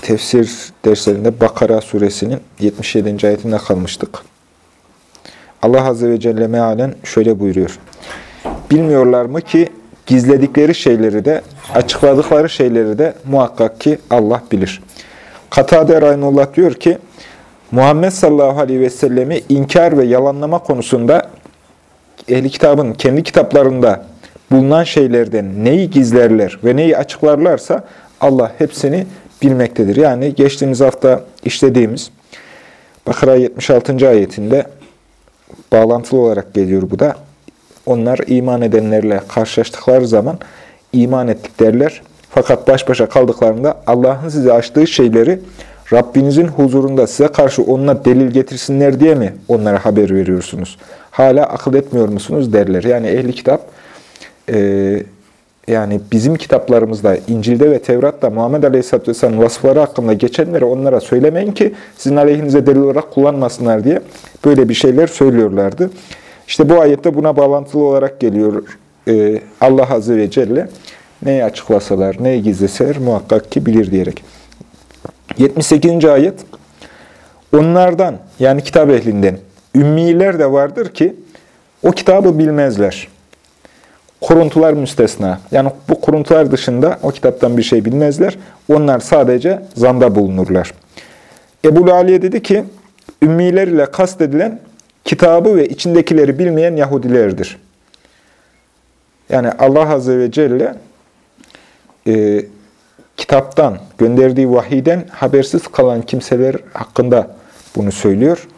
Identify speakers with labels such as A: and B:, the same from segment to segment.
A: tefsir derslerinde Bakara suresinin 77. ayetinde kalmıştık. Allah Azze ve Celle mealen şöyle buyuruyor. Bilmiyorlar mı ki gizledikleri şeyleri de açıkladıkları şeyleri de muhakkak ki Allah bilir. Katade Rahimullah diyor ki Muhammed sallallahu aleyhi ve sellemi inkar ve yalanlama konusunda ehli kitabın kendi kitaplarında bulunan şeylerden neyi gizlerler ve neyi açıklarlarsa Allah hepsini bilmektedir. Yani geçtiğimiz hafta işlediğimiz Bakara 76. ayetinde bağlantılı olarak geliyor bu da. Onlar iman edenlerle karşılaştıkları zaman iman ettik derler. Fakat baş başa kaldıklarında Allah'ın size açtığı şeyleri Rabbinizin huzurunda size karşı onunla delil getirsinler diye mi onlara haber veriyorsunuz? Hala akıl etmiyor musunuz derler. Yani ehli kitap e, yani bizim kitaplarımızda, İncil'de ve Tevrat'ta Muhammed Aleyhisselatü Vesselam'ın vasıfları hakkında geçenleri onlara söylemeyin ki sizin aleyhinize delil olarak kullanmasınlar diye böyle bir şeyler söylüyorlardı. İşte bu ayette buna bağlantılı olarak geliyor ee, Allah Azze ve Celle neyi açıklasalar, neyi gizleseler muhakkak ki bilir diyerek. 78. ayet Onlardan yani kitap ehlinden ümmiler de vardır ki o kitabı bilmezler. Kuruntular müstesna. Yani bu kuruntular dışında o kitaptan bir şey bilmezler. Onlar sadece zanda bulunurlar. Ebu Aliye dedi ki, ümmiler ile kastedilen kitabı ve içindekileri bilmeyen Yahudilerdir. Yani Allah Azze ve Celle e, kitaptan, gönderdiği vahiden habersiz kalan kimseler hakkında bunu söylüyor.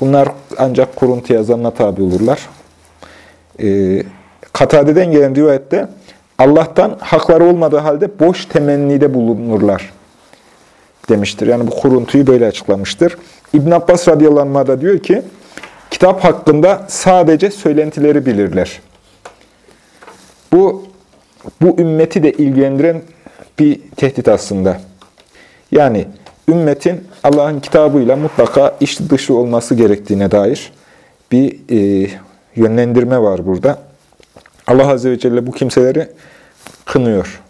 A: Bunlar ancak kuruntuya, zanna tabi olurlar. E, Katade'den gelen rivayette Allah'tan hakları olmadığı halde boş temennide bulunurlar demiştir. Yani bu kuruntuyu böyle açıklamıştır. İbn Abbas radıyallahu da diyor ki, kitap hakkında sadece söylentileri bilirler. Bu, bu ümmeti de ilgilendiren bir tehdit aslında. Yani ümmetin Allah'ın kitabıyla mutlaka iç dışı olması gerektiğine dair bir e, yönlendirme var burada. Allah Azze ve Celle bu kimseleri kınıyor.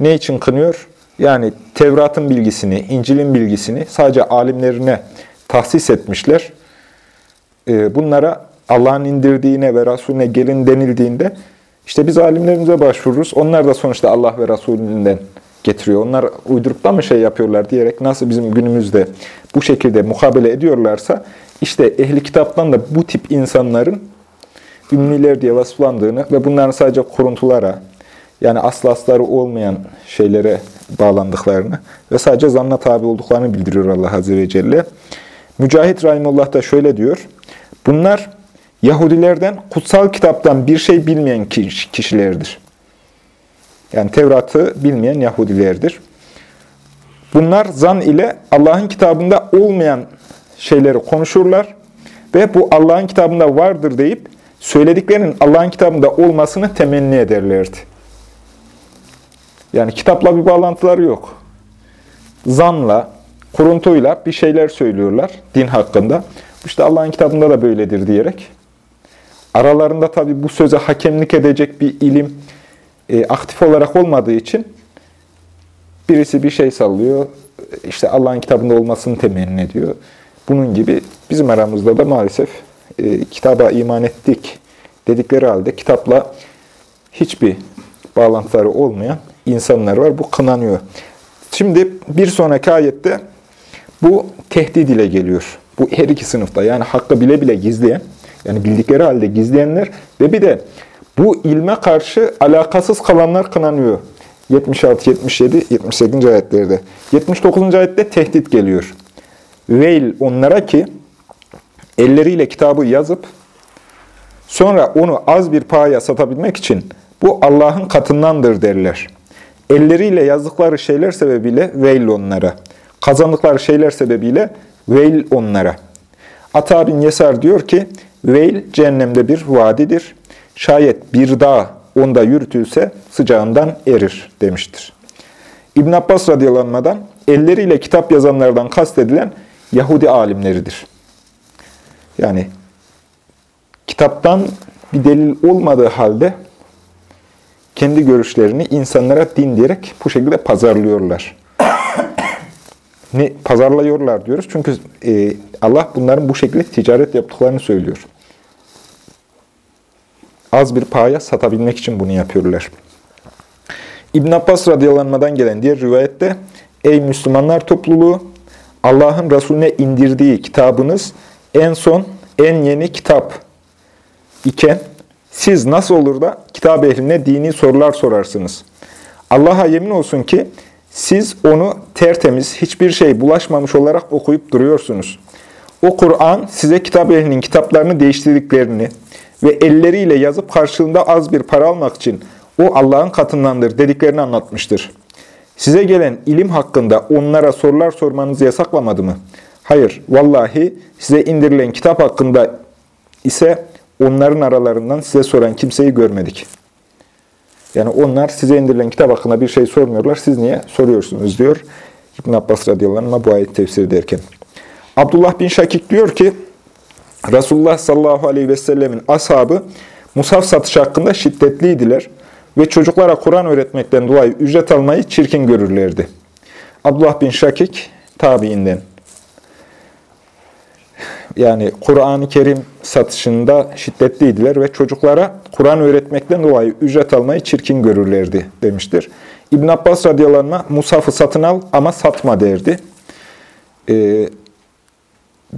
A: Ne için kınıyor? Yani Tevrat'ın bilgisini, İncil'in bilgisini sadece alimlerine tahsis etmişler. Ee, bunlara Allah'ın indirdiğine ve Resulüne gelin denildiğinde işte biz alimlerimize başvururuz. Onlar da sonuçta Allah ve Resulünden getiriyor. Onlar uydurup da mı şey yapıyorlar diyerek nasıl bizim günümüzde bu şekilde mukabele ediyorlarsa işte ehli kitaptan da bu tip insanların ümmiler diye vasıflandığını ve bunların sadece kuruntulara, yani aslı asları olmayan şeylere bağlandıklarını ve sadece zanna tabi olduklarını bildiriyor Allah Azze ve Celle. Mücahit Rahimullah da şöyle diyor, bunlar Yahudilerden kutsal kitaptan bir şey bilmeyen kişilerdir. Yani Tevrat'ı bilmeyen Yahudilerdir. Bunlar zan ile Allah'ın kitabında olmayan şeyleri konuşurlar ve bu Allah'ın kitabında vardır deyip söylediklerinin Allah'ın kitabında olmasını temenni ederlerdi. Yani kitapla bir bağlantıları yok. Zanla, kuruntuyla bir şeyler söylüyorlar din hakkında. İşte Allah'ın kitabında da böyledir diyerek. Aralarında tabi bu söze hakemlik edecek bir ilim e, aktif olarak olmadığı için birisi bir şey sallıyor, işte Allah'ın kitabında olmasını temenni ediyor. Bunun gibi bizim aramızda da maalesef e, kitaba iman ettik dedikleri halde kitapla hiçbir bağlantıları olmayan insanlar var. Bu kınanıyor. Şimdi bir sonraki ayette bu tehdit ile geliyor. Bu her iki sınıfta yani hakkı bile bile gizleyen, yani bildikleri halde gizleyenler ve bir de bu ilme karşı alakasız kalanlar kınanıyor. 76, 77, 78. ayetlerde. 79. ayette tehdit geliyor. Veil onlara ki elleriyle kitabı yazıp sonra onu az bir pahaya satabilmek için bu Allah'ın katındandır derler. Elleriyle yazdıkları şeyler sebebiyle veil onlara. Kazandıkları şeyler sebebiyle veil onlara. Ata bin Yesar diyor ki, veil cehennemde bir vadidir. Şayet bir dağ onda yürütülse sıcağından erir demiştir. İbn Abbas radıyallahu elleriyle kitap yazanlardan kastedilen Yahudi alimleridir. Yani kitaptan bir delil olmadığı halde kendi görüşlerini insanlara din diyerek bu şekilde pazarlıyorlar. ne pazarlıyorlar diyoruz? Çünkü e, Allah bunların bu şekilde ticaret yaptıklarını söylüyor. Az bir paya satabilmek için bunu yapıyorlar. İbn Abbas radıyallahu gelen diğer rivayette Ey Müslümanlar topluluğu Allah'ın Resulüne indirdiği kitabınız en son en yeni kitap iken siz nasıl olur da kitap ehline dini sorular sorarsınız. Allah'a yemin olsun ki siz onu tertemiz, hiçbir şey bulaşmamış olarak okuyup duruyorsunuz. O Kur'an size kitap ehlinin kitaplarını değiştirdiklerini ve elleriyle yazıp karşılığında az bir para almak için o Allah'ın katındandır dediklerini anlatmıştır. Size gelen ilim hakkında onlara sorular sormanızı yasaklamadı mı? Hayır, vallahi size indirilen kitap hakkında ise onların aralarından size soran kimseyi görmedik. Yani onlar size indirilen kitap hakkında bir şey sormuyorlar. Siz niye soruyorsunuz diyor İbn Abbas radıyallahu anh bu ayet tefsir ederken. Abdullah bin Şakik diyor ki Resulullah sallallahu aleyhi ve sellemin ashabı musaf satışı hakkında şiddetliydiler ve çocuklara Kur'an öğretmekten dolayı ücret almayı çirkin görürlerdi. Abdullah bin Şakik tabiinden. Yani Kur'an-ı Kerim satışında şiddetliydiler ve çocuklara Kur'an öğretmekten dolayı ücret almayı çirkin görürlerdi demiştir. İbn Abbas radıyallahu Musaf'ı satın al ama satma derdi. Ee,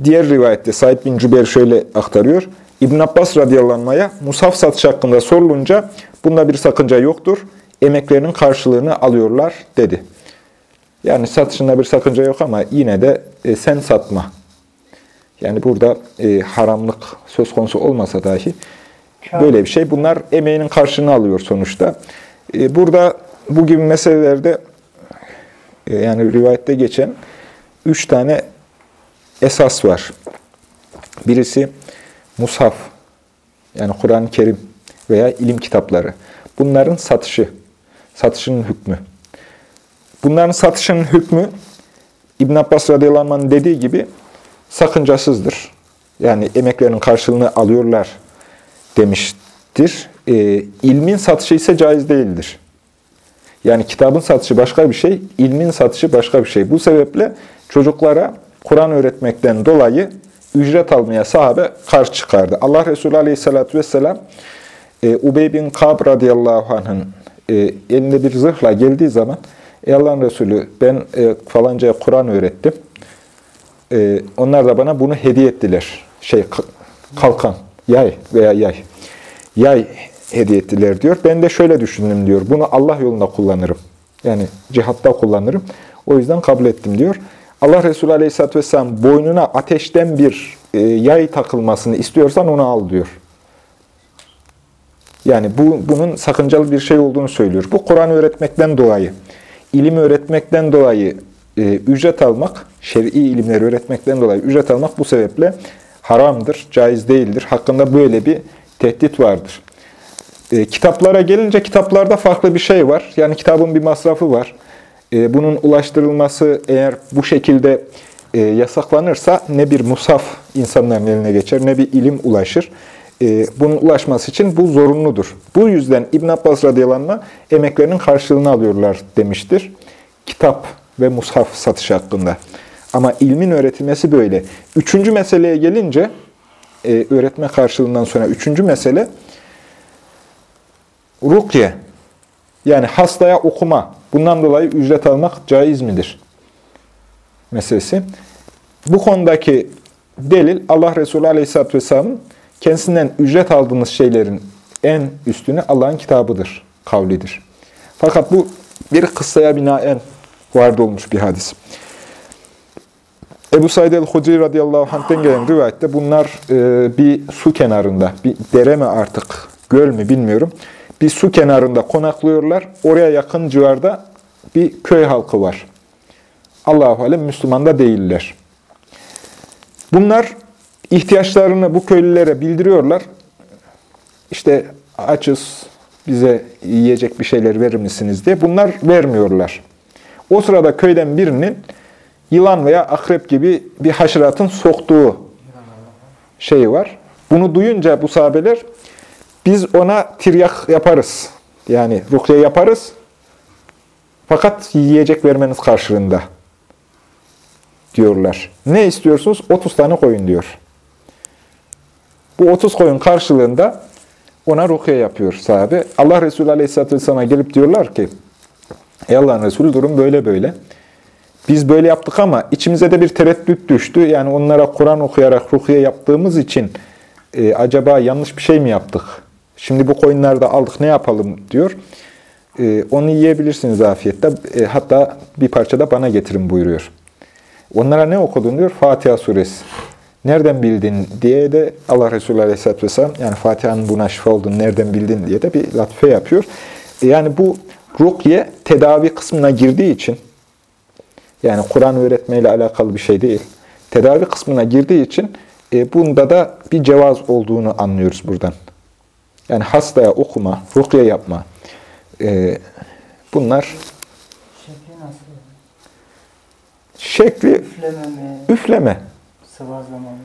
A: diğer rivayette Said bin Cübeyr şöyle aktarıyor. İbn Abbas radıyallahu anh'a Musaf satış hakkında sorulunca bunda bir sakınca yoktur. Emeklerinin karşılığını alıyorlar dedi. Yani satışında bir sakınca yok ama yine de e, sen satma. Yani burada e, haramlık söz konusu olmasa dahi böyle bir şey. Bunlar emeğinin karşılığını alıyor sonuçta. E, burada bu gibi meselelerde e, yani rivayette geçen üç tane esas var. Birisi mushaf, yani Kur'an-ı Kerim veya ilim kitapları. Bunların satışı, satışının hükmü. Bunların satışının hükmü İbn Abbas radıyallahu anh dediği gibi sakıncasızdır. Yani emeklerinin karşılığını alıyorlar demiştir. E, ilmin satışı ise caiz değildir. Yani kitabın satışı başka bir şey, ilmin satışı başka bir şey. Bu sebeple çocuklara Kur'an öğretmekten dolayı ücret almaya sahabe karşı çıkardı. Allah Resulü Aleyhisselatü vesselam e, Ubey bin Kab radıyallahu anh'ın e, elinde bir zırhla geldiği zaman Ey Allah'ın Resulü ben e, falancaya Kur'an öğrettim. E, onlar da bana bunu hediye ettiler. Şey kalkan, yay veya yay. Yay hediye ettiler diyor. Ben de şöyle düşündüm diyor. Bunu Allah yolunda kullanırım. Yani cihatta kullanırım. O yüzden kabul ettim diyor. Allah Resulü Aleyhisselatü Vesselam boynuna ateşten bir e, yay takılmasını istiyorsan onu al diyor. Yani bu bunun sakıncalı bir şey olduğunu söylüyor. Bu Kur'an öğretmekten dolayı, ilim öğretmekten dolayı e, ücret almak, şer'i ilimleri öğretmekten dolayı ücret almak bu sebeple haramdır, caiz değildir. Hakkında böyle bir tehdit vardır. E, kitaplara gelince kitaplarda farklı bir şey var. Yani kitabın bir masrafı var. E, bunun ulaştırılması eğer bu şekilde e, yasaklanırsa ne bir musaf insanların eline geçer ne bir ilim ulaşır. E, bunun ulaşması için bu zorunludur. Bu yüzden İbn Abbas radıyallahu emeklerinin karşılığını alıyorlar demiştir. Kitap ve mushaf satış hakkında. Ama ilmin öğretilmesi böyle. Üçüncü meseleye gelince, e, öğretme karşılığından sonra üçüncü mesele, rukye. Yani hastaya okuma. Bundan dolayı ücret almak caiz midir? Meselesi. Bu konudaki delil Allah Resulü Aleyhisselatü Vesselam'ın kendisinden ücret aldığınız şeylerin en üstünü Allah'ın kitabıdır, kavlidir. Fakat bu bir kıssaya binaen vardı olmuş bir hadis. Ebu Said el-Hudri radıyallahu anh'ten gelen rivayette bunlar e, bir su kenarında, bir dere mi artık, göl mü bilmiyorum bir su kenarında konaklıyorlar. Oraya yakın civarda bir köy halkı var. Allahu alem Müslüman da değiller. Bunlar ihtiyaçlarını bu köylülere bildiriyorlar. İşte açız, bize yiyecek bir şeyler verir misiniz diye. Bunlar vermiyorlar. O sırada köyden birinin yılan veya akrep gibi bir haşeratın soktuğu şeyi var. Bunu duyunca bu sahabeler biz ona tiryak yaparız. Yani rukiye yaparız. Fakat yiyecek vermeniz karşılığında diyorlar. Ne istiyorsunuz? 30 tane koyun diyor. Bu 30 koyun karşılığında ona rukiye yapıyor sahabe. Allah Resulü Aleyhisselatü Vesselam'a gelip diyorlar ki, Ey Allah'ın Resulü durum böyle böyle. Biz böyle yaptık ama içimize de bir tereddüt düştü. Yani onlara Kur'an okuyarak rukiye yaptığımız için e, acaba yanlış bir şey mi yaptık? Şimdi bu koyunları da aldık ne yapalım diyor. E, onu yiyebilirsiniz afiyette. E, hatta bir parça da bana getirin buyuruyor. Onlara ne okudun diyor? Fatiha suresi. Nereden bildin diye de Allah Resulü Aleyhisselatü Vesselam yani Fatiha'nın buna şifa olduğunu nereden bildin diye de bir latife yapıyor. E, yani bu rukiye tedavi kısmına girdiği için yani Kur'an öğretmeyle alakalı bir şey değil. Tedavi kısmına girdiği için e, bunda da bir cevaz olduğunu anlıyoruz buradan. Yani hastaya okuma, rukiye yapma. E, bunlar
B: Şekli nasıl?
A: şekli
B: Üfleme mi?
A: üfleme.
B: Sıvazlama mı?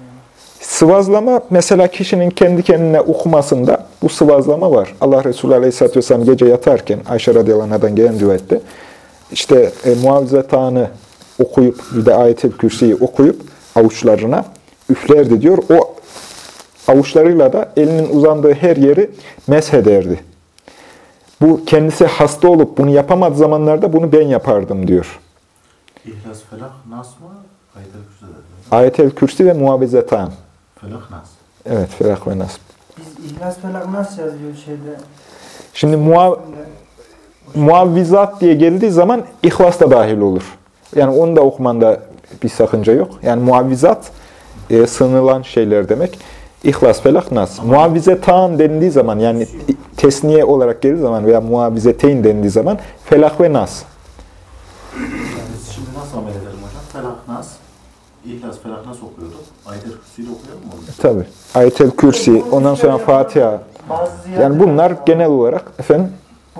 A: Sıvazlama mesela kişinin kendi kendine okumasında bu sıvazlama var. Allah Resulü Aleyhisselatü Vesselam gece yatarken Ayşe radıyallahu anh'dan gelen rivayette işte e, muavizetağını okuyup bir de ayet-el kürsiyi okuyup avuçlarına üflerdi diyor. O avuçlarıyla da elinin uzandığı her yeri meshederdi. Bu kendisi hasta olup bunu yapamadığı zamanlarda bunu ben yapardım diyor.
C: İhlas, Felak, Nas mı? Ayet-el
A: kürsi ve muavizetağın.
C: Felak, Nas.
A: Evet, Felak ve Nas.
B: Biz İhlas Felak nasıl yazıyor şeyde?
A: Şimdi muav muavvizat diye geldiği zaman ihlas da dahil olur. Yani onu da okumanda bir sakınca yok. Yani muavvizat e, sınırılan şeyler demek. İhlas, felak, nas. Muavvizetan denildiği zaman yani tesniye olarak geldiği zaman veya muavvizeteyn denildiği zaman felak ve nas.
C: Yani biz şimdi nasıl amel edelim hocam? Felak, Nas. İhlas, Felak, Nas okuyorduk. Ayet-el Kürsü'yü de okuyalım mı onu?
A: Tabi. Ayetel Kürsi, ondan sonra Fatiha. Yani bunlar genel olarak efendim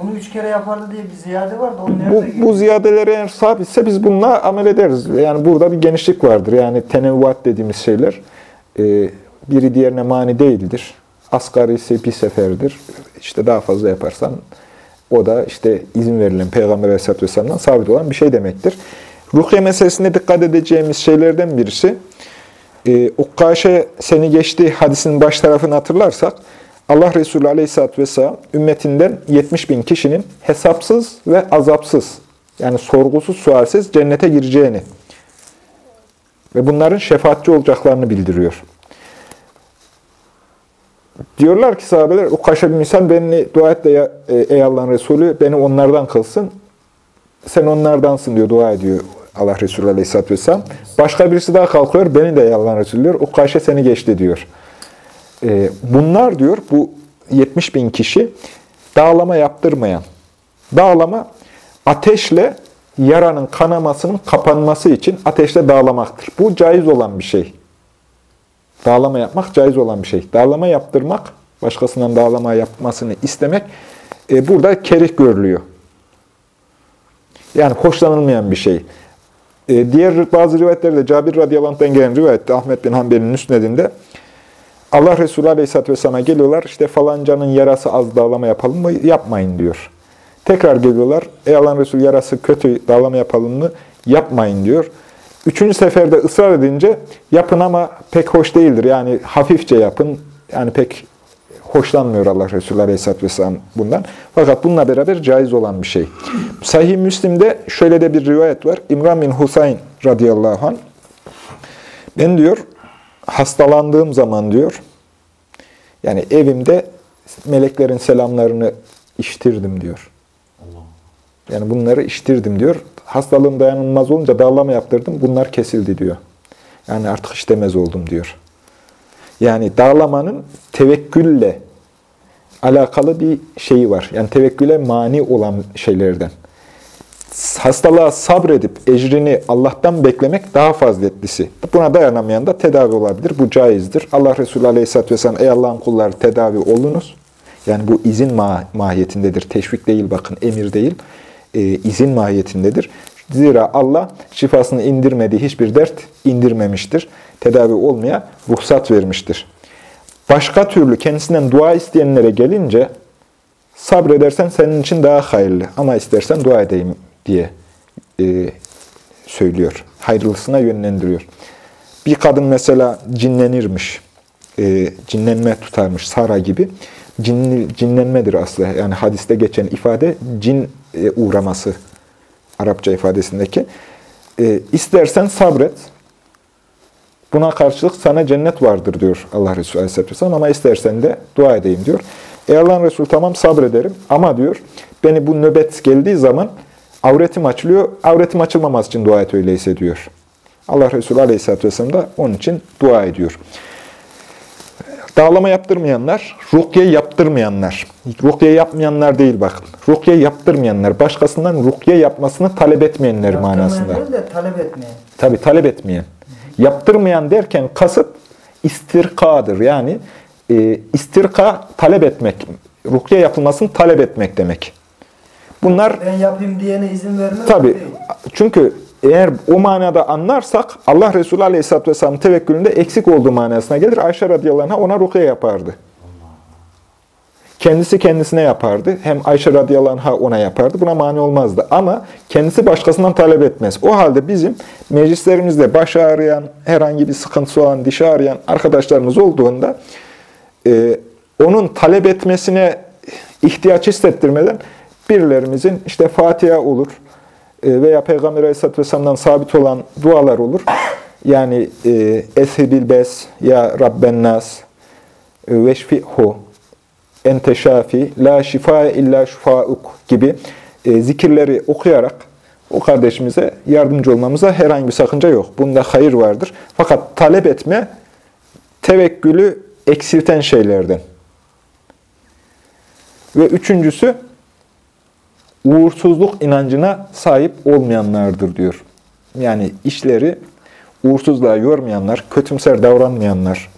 B: Bunu üç kere yapardı diye bir ziyade. O nerede
A: Bu, bu
B: geliyor?
A: ziyadeler eğer sabitse biz bununla amel ederiz. Yani burada bir genişlik vardır. Yani tenevvat dediğimiz şeyler e, biri diğerine mani değildir. Asgari ise bir seferdir. İşte daha fazla yaparsan o da işte izin verilen Peygamber Aleyhisselatü Vesselam'dan sabit olan bir şey demektir. Rukiye meselesinde dikkat edeceğimiz şeylerden birisi e, Ukkaşe seni geçti hadisinin baş tarafını hatırlarsak Allah Resulü Aleyhisselatü Vesselam ümmetinden 70 bin kişinin hesapsız ve azapsız yani sorgusuz sualsiz cennete gireceğini ve bunların şefaatçi olacaklarını bildiriyor. Diyorlar ki sahabeler, Ukkaşe bin Misal beni dua et de e, ey Allah'ın Resulü beni onlardan kılsın. Sen onlardansın diyor, dua ediyor Allah Resulü Aleyhisselatü Vesselam. Başka birisi daha kalkıyor, beni de ey Allah'ın Resulü. Ukkaşe seni geçti diyor. E, bunlar diyor, bu 70 bin kişi dağlama yaptırmayan. Dağlama ateşle yaranın kanamasının kapanması için ateşle dağlamaktır. Bu caiz olan bir şey. Dağlama yapmak caiz olan bir şey. Dağlama yaptırmak, başkasından dağlama yapmasını istemek e, burada kerih görülüyor. Yani hoşlanılmayan bir şey. E, diğer bazı rivayetlerde Cabir radıyallahu gelen rivayette Ahmet bin Hanbel'in müsnedinde Allah Resulü aleyhisselatü vesselam'a geliyorlar. İşte falancanın yarası az dağlama yapalım mı? Yapmayın diyor. Tekrar geliyorlar. Ey Allah'ın Resulü yarası kötü dağlama yapalım mı? Yapmayın diyor. Üçüncü seferde ısrar edince yapın ama pek hoş değildir. Yani hafifçe yapın. Yani pek hoşlanmıyor Allah Resulü Aleyhisselatü Vesselam bundan. Fakat bununla beraber caiz olan bir şey. Sahih Müslim'de şöyle de bir rivayet var. İmran bin Husayn radıyallahu anh. Ben diyor hastalandığım zaman diyor yani evimde meleklerin selamlarını iştirdim diyor. Yani bunları iştirdim diyor. Hastalığım dayanılmaz olunca dağlama yaptırdım. Bunlar kesildi diyor. Yani artık işlemez oldum diyor. Yani dağlamanın tevekkülle alakalı bir şeyi var. Yani tevekküle mani olan şeylerden. hastalığa sabredip ecrini Allah'tan beklemek daha faziletlisi. Buna dayanamayan da tedavi olabilir. Bu caizdir. Allah Resulü Aleyhisselatü Vesselam ey Allah'ın kulları tedavi olunuz. Yani bu izin ma mahiyetindedir. Teşvik değil bakın, emir değil. Ee, izin mahiyetindedir. Zira Allah şifasını indirmediği hiçbir dert indirmemiştir. Tedavi olmaya ruhsat vermiştir. Başka türlü kendisinden dua isteyenlere gelince sabredersen senin için daha hayırlı ama istersen dua edeyim diye e, söylüyor. Hayırlısına yönlendiriyor. Bir kadın mesela cinlenirmiş, e, cinlenme tutarmış Sara gibi. Cinli, cinlenmedir aslında. Yani hadiste geçen ifade cin e, uğraması Arapça ifadesindeki. E, istersen sabret. Buna karşılık sana cennet vardır diyor Allah Resulü Aleyhisselatü Vesselam ama istersen de dua edeyim diyor. Ey Allah'ın Resulü tamam sabrederim ama diyor beni bu nöbet geldiği zaman avretim açılıyor. Avretim açılmaması için dua et öyleyse diyor. Allah Resulü Aleyhisselatü Vesselam da onun için dua ediyor. Dağlama yaptırmayanlar, rukiye yaptırmayanlar. Rukiye yapmayanlar değil bakın. Rukiye yaptırmayanlar, başkasından rukiye yapmasını talep etmeyenler manasında.
B: De talep etmeyen.
A: Tabi talep etmeyen. Yaptırmayan derken kasıt istirkadır. Yani e, istirka talep etmek. Rukiye yapılmasını talep etmek demek. Bunlar
B: Ben yapayım diyene izin vermez.
A: tabi
B: değil.
A: çünkü eğer o manada anlarsak Allah Resulü Aleyhisselatü Vesselam tevekkülünde eksik olduğu manasına gelir. Ayşe radıyallahu anh'a ona rukiye yapardı. Kendisi kendisine yapardı. Hem Ayşe radıyallahu anh'a ona yapardı. Buna mani olmazdı. Ama kendisi başkasından talep etmez. O halde bizim meclislerimizde baş ağrıyan, herhangi bir sıkıntısı olan, diş ağrıyan arkadaşlarımız olduğunda e, onun talep etmesine ihtiyaç hissettirmeden birilerimizin işte Fatiha olur veya Peygamber Aleyhisselatü Vesselam'dan sabit olan dualar olur. Yani e, Eshibil bes ya Rabben nas e, veşfihu ente şafi, la şifa illa şifauk gibi e, zikirleri okuyarak o kardeşimize yardımcı olmamıza herhangi bir sakınca yok. Bunda hayır vardır. Fakat talep etme tevekkülü eksilten şeylerden. Ve üçüncüsü uğursuzluk inancına sahip olmayanlardır diyor. Yani işleri uğursuzluğa yormayanlar, kötümser davranmayanlar,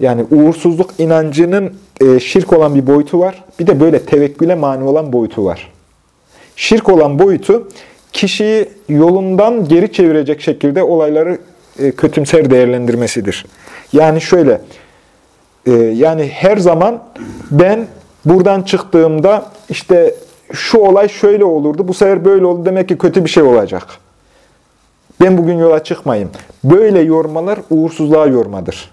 A: yani uğursuzluk inancının e, şirk olan bir boyutu var. Bir de böyle tevekküle mani olan boyutu var. Şirk olan boyutu kişiyi yolundan geri çevirecek şekilde olayları e, kötümser değerlendirmesidir. Yani şöyle, e, yani her zaman ben buradan çıktığımda işte şu olay şöyle olurdu, bu sefer böyle oldu demek ki kötü bir şey olacak. Ben bugün yola çıkmayayım. Böyle yormalar uğursuzluğa yormadır.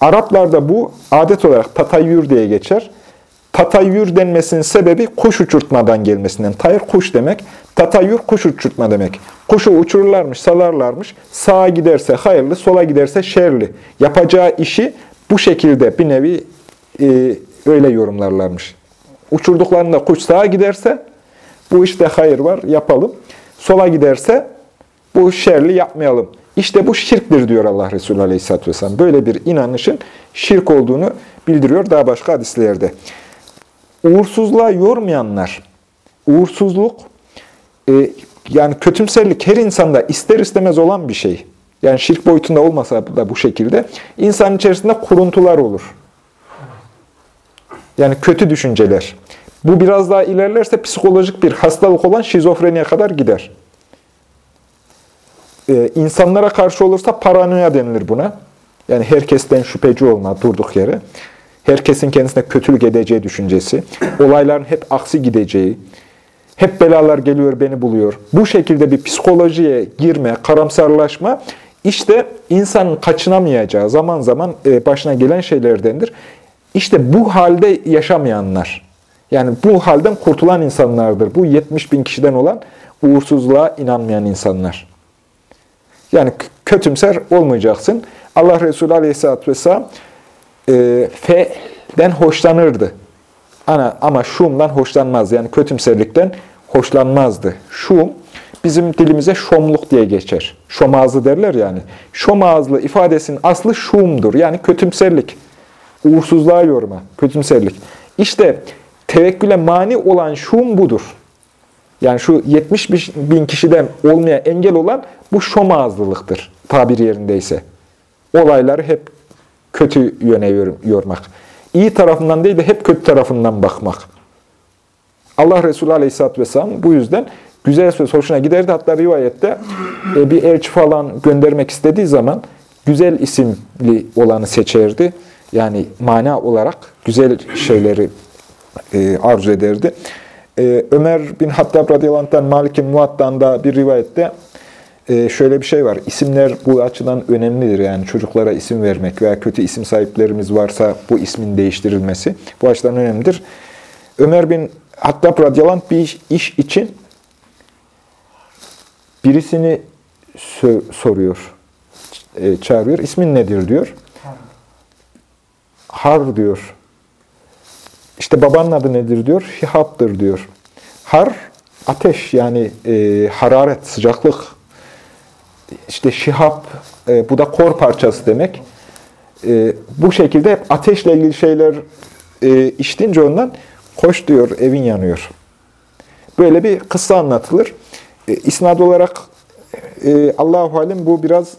A: Araplarda bu adet olarak tatayyür diye geçer. Tatayyür denmesinin sebebi kuş uçurtmadan gelmesinden. Tayr kuş demek, tatayyür kuş uçurtma demek. Kuşu uçururlarmış, salarlarmış. Sağa giderse hayırlı, sola giderse şerli. Yapacağı işi bu şekilde bir nevi e, öyle yorumlarlarmış. Uçurduklarında kuş sağa giderse bu işte hayır var, yapalım. Sola giderse bu şerli yapmayalım. İşte bu şirktir diyor Allah Resulü Aleyhisselatü Vesselam. Böyle bir inanışın şirk olduğunu bildiriyor daha başka hadislerde. Uğursuzluğa yormayanlar, uğursuzluk e, yani kötümserlik her insanda ister istemez olan bir şey. Yani şirk boyutunda olmasa da bu şekilde insan içerisinde kuruntular olur. Yani kötü düşünceler. Bu biraz daha ilerlerse psikolojik bir hastalık olan şizofreniye kadar gider. Ee, insanlara karşı olursa paranoya denilir buna. Yani herkesten şüpheci olma durduk yere. Herkesin kendisine kötülük edeceği düşüncesi. Olayların hep aksi gideceği. Hep belalar geliyor beni buluyor. Bu şekilde bir psikolojiye girme, karamsarlaşma işte insanın kaçınamayacağı zaman zaman e, başına gelen şeylerdendir. İşte bu halde yaşamayanlar, yani bu halden kurtulan insanlardır. Bu 70 bin kişiden olan uğursuzluğa inanmayan insanlar. Yani kötümser olmayacaksın. Allah Resulü Aleyhisselatü Vesselam e, fe'den hoşlanırdı. Ana, ama şumdan hoşlanmaz. Yani kötümserlikten hoşlanmazdı. Şum, bizim dilimize şomluk diye geçer. Şom ağzı derler yani. Şom ağızlı ifadesinin aslı şumdur. Yani kötümserlik. Uğursuzluğa yorma, kötümserlik. İşte tevekküle mani olan şum budur. Yani şu 70 bin kişiden olmaya engel olan bu şom ağızlılıktır tabir yerindeyse. Olayları hep kötü yöne yor- yormak. İyi tarafından değil de hep kötü tarafından bakmak. Allah Resulü Aleyhisselatü Vesselam bu yüzden güzel söz hoşuna giderdi. Hatta rivayette e, bir elçi falan göndermek istediği zaman güzel isimli olanı seçerdi. Yani mana olarak güzel şeyleri e, arzu ederdi. E, Ömer bin Hattab radıyallahu Malik'in Muatta'nda bir rivayette e, şöyle bir şey var. İsimler bu açıdan önemlidir. Yani çocuklara isim vermek veya kötü isim sahiplerimiz varsa bu ismin değiştirilmesi bu açıdan önemlidir. Ömer bin Hattab radıyallahu bir iş, iş için birisini soruyor, e, çağırıyor. İsmin nedir diyor. Har diyor. İşte babanın adı nedir diyor. Şihab'dır diyor. Har, ateş yani e, hararet, sıcaklık. İşte şihab, e, bu da kor parçası demek. E, bu şekilde hep ateşle ilgili şeyler e, içtince ondan koş diyor, evin yanıyor. Böyle bir kıssa anlatılır. E, isnad olarak e, Allah-u Alem bu biraz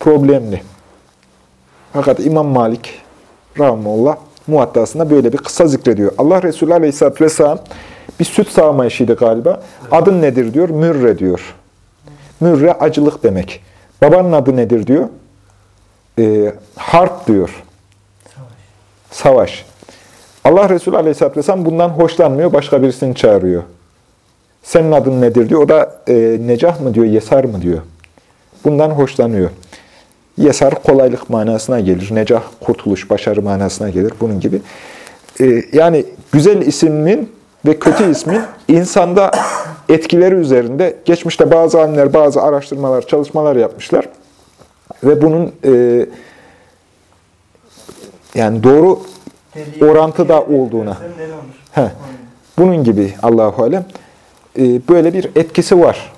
A: problemli. Fakat İmam Malik Rahimullah muhattasında böyle bir kısa zikrediyor. Allah Resulü Aleyhisselatü Vesselam bir süt sağma işiydi galiba. Adın nedir diyor? Mürre diyor. Mürre acılık demek. Babanın adı nedir diyor? E, harp diyor. Savaş. Allah Resulü Aleyhisselatü Vesselam bundan hoşlanmıyor. Başka birisini çağırıyor. Senin adın nedir diyor. O da e, Necah mı diyor, Yesar mı diyor. Bundan hoşlanıyor. Yesar kolaylık manasına gelir. Necah kurtuluş, başarı manasına gelir. Bunun gibi. E, yani güzel ismin ve kötü ismin insanda etkileri üzerinde geçmişte bazı alimler, bazı araştırmalar, çalışmalar yapmışlar. Ve bunun e, yani doğru orantıda olduğuna.
B: Sen deli olur.
A: He. Bunun gibi Allahu alem e, böyle bir etkisi var.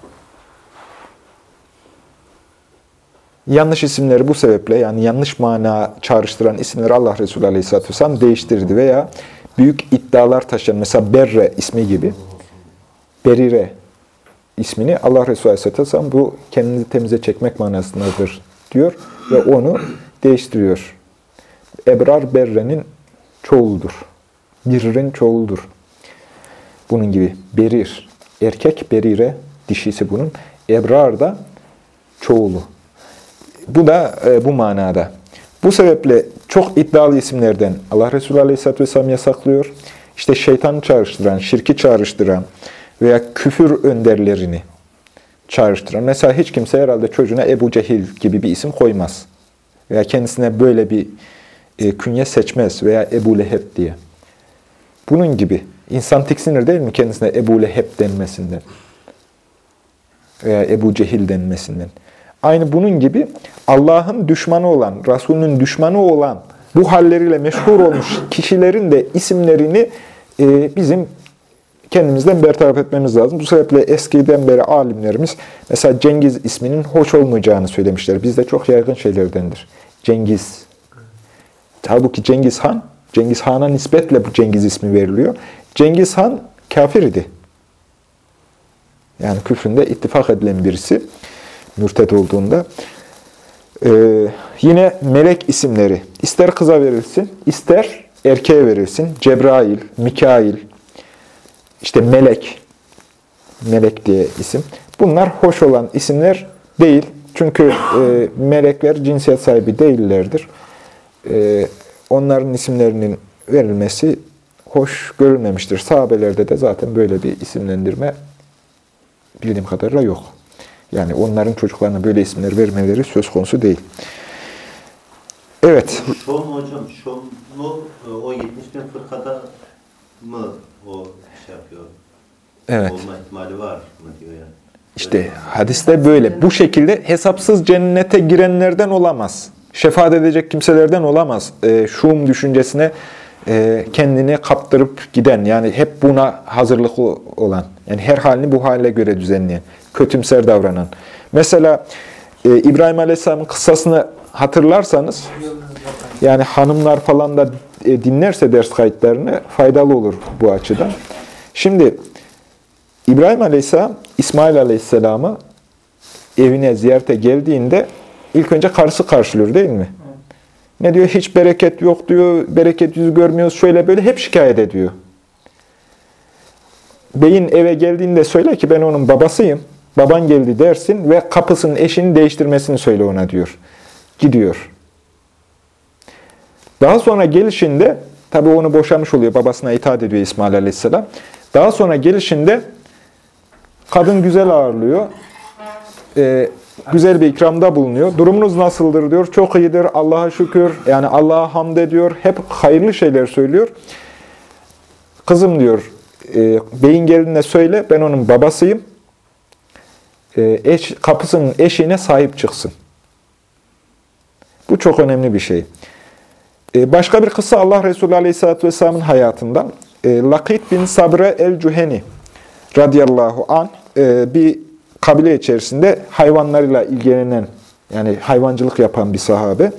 A: Yanlış isimleri bu sebeple yani yanlış mana çağrıştıran isimleri Allah Resulü Aleyhisselatü Vesselam değiştirdi veya büyük iddialar taşıyan mesela Berre ismi gibi Berire ismini Allah Resulü Aleyhisselatü Vesselam bu kendinizi temize çekmek manasındadır diyor ve onu değiştiriyor. Ebrar Berre'nin çoğuludur. Birrin çoğuludur. Bunun gibi berir. Erkek berire, dişisi bunun. Ebrar da çoğulu. Bu da e, bu manada. Bu sebeple çok iddialı isimlerden Allah Resulü Aleyhisselatü Vesselam yasaklıyor. İşte şeytanı çağrıştıran, şirki çağrıştıran veya küfür önderlerini çağrıştıran. Mesela hiç kimse herhalde çocuğuna Ebu Cehil gibi bir isim koymaz. Veya kendisine böyle bir e, künye seçmez veya Ebu Leheb diye. Bunun gibi. insan tiksinir değil mi kendisine Ebu Leheb denmesinden? Veya Ebu Cehil denmesinden. Aynı bunun gibi Allah'ın düşmanı olan, Resulünün düşmanı olan, bu halleriyle meşhur olmuş kişilerin de isimlerini e, bizim kendimizden bertaraf etmemiz lazım. Bu sebeple eskiden beri alimlerimiz mesela Cengiz isminin hoş olmayacağını söylemişler. Bizde çok yaygın şeylerdendir. Cengiz. Halbuki Cengiz Han, Cengiz Han'a nispetle bu Cengiz ismi veriliyor. Cengiz Han kafir idi. Yani küfründe ittifak edilen birisi mürted olduğunda. Ee, yine melek isimleri. ister kıza verilsin, ister erkeğe verilsin. Cebrail, Mikail, işte melek, melek diye isim. Bunlar hoş olan isimler değil. Çünkü e, melekler cinsiyet sahibi değillerdir. E, onların isimlerinin verilmesi hoş görülmemiştir. Sahabelerde de zaten böyle bir isimlendirme bildiğim kadarıyla yok. Yani onların çocuklarına böyle isimler vermeleri söz konusu değil. Evet.
D: Şom hocam, Şomlu e, o 70 bin fırkada mı o şey yapıyor?
A: Evet.
D: Olma ihtimali var mı diyor yani.
A: İşte hadiste böyle. Bu şekilde hesapsız cennete girenlerden olamaz. Şefaat edecek kimselerden olamaz. E, şum düşüncesine e, kendini kaptırıp giden, yani hep buna hazırlıklı olan, yani her halini bu hale göre düzenleyen, kötümser davranan. Mesela e, İbrahim Aleyhisselam'ın kıssasını hatırlarsanız, yani hanımlar falan da e, dinlerse ders kayıtlarını faydalı olur bu açıdan. Şimdi İbrahim Aleyhisselam, İsmail Aleyhisselam'ı evine ziyarete geldiğinde ilk önce karısı karşılıyor değil mi? Ne diyor? Hiç bereket yok diyor, bereket yüzü görmüyoruz, şöyle böyle hep şikayet ediyor. Beyin eve geldiğinde söyle ki ben onun babasıyım, baban geldi dersin ve kapısının eşini değiştirmesini söyle ona diyor. Gidiyor. Daha sonra gelişinde, tabi onu boşamış oluyor, babasına itaat ediyor İsmail Aleyhisselam. Daha sonra gelişinde kadın güzel ağırlıyor, e, güzel bir ikramda bulunuyor. Durumunuz nasıldır diyor, çok iyidir, Allah'a şükür, yani Allah'a hamd ediyor, hep hayırlı şeyler söylüyor. Kızım diyor, e, beyin geldiğinde söyle, ben onun babasıyım, e, eş, kapısının eşiğine sahip çıksın. Bu çok önemli bir şey. E, başka bir kısa Allah Resulü Aleyhisselatü Vesselam'ın hayatından. Lakit bin Sabre el-Cüheni radıyallahu an e, bir kabile içerisinde hayvanlarıyla ilgilenen, yani hayvancılık yapan bir sahabe.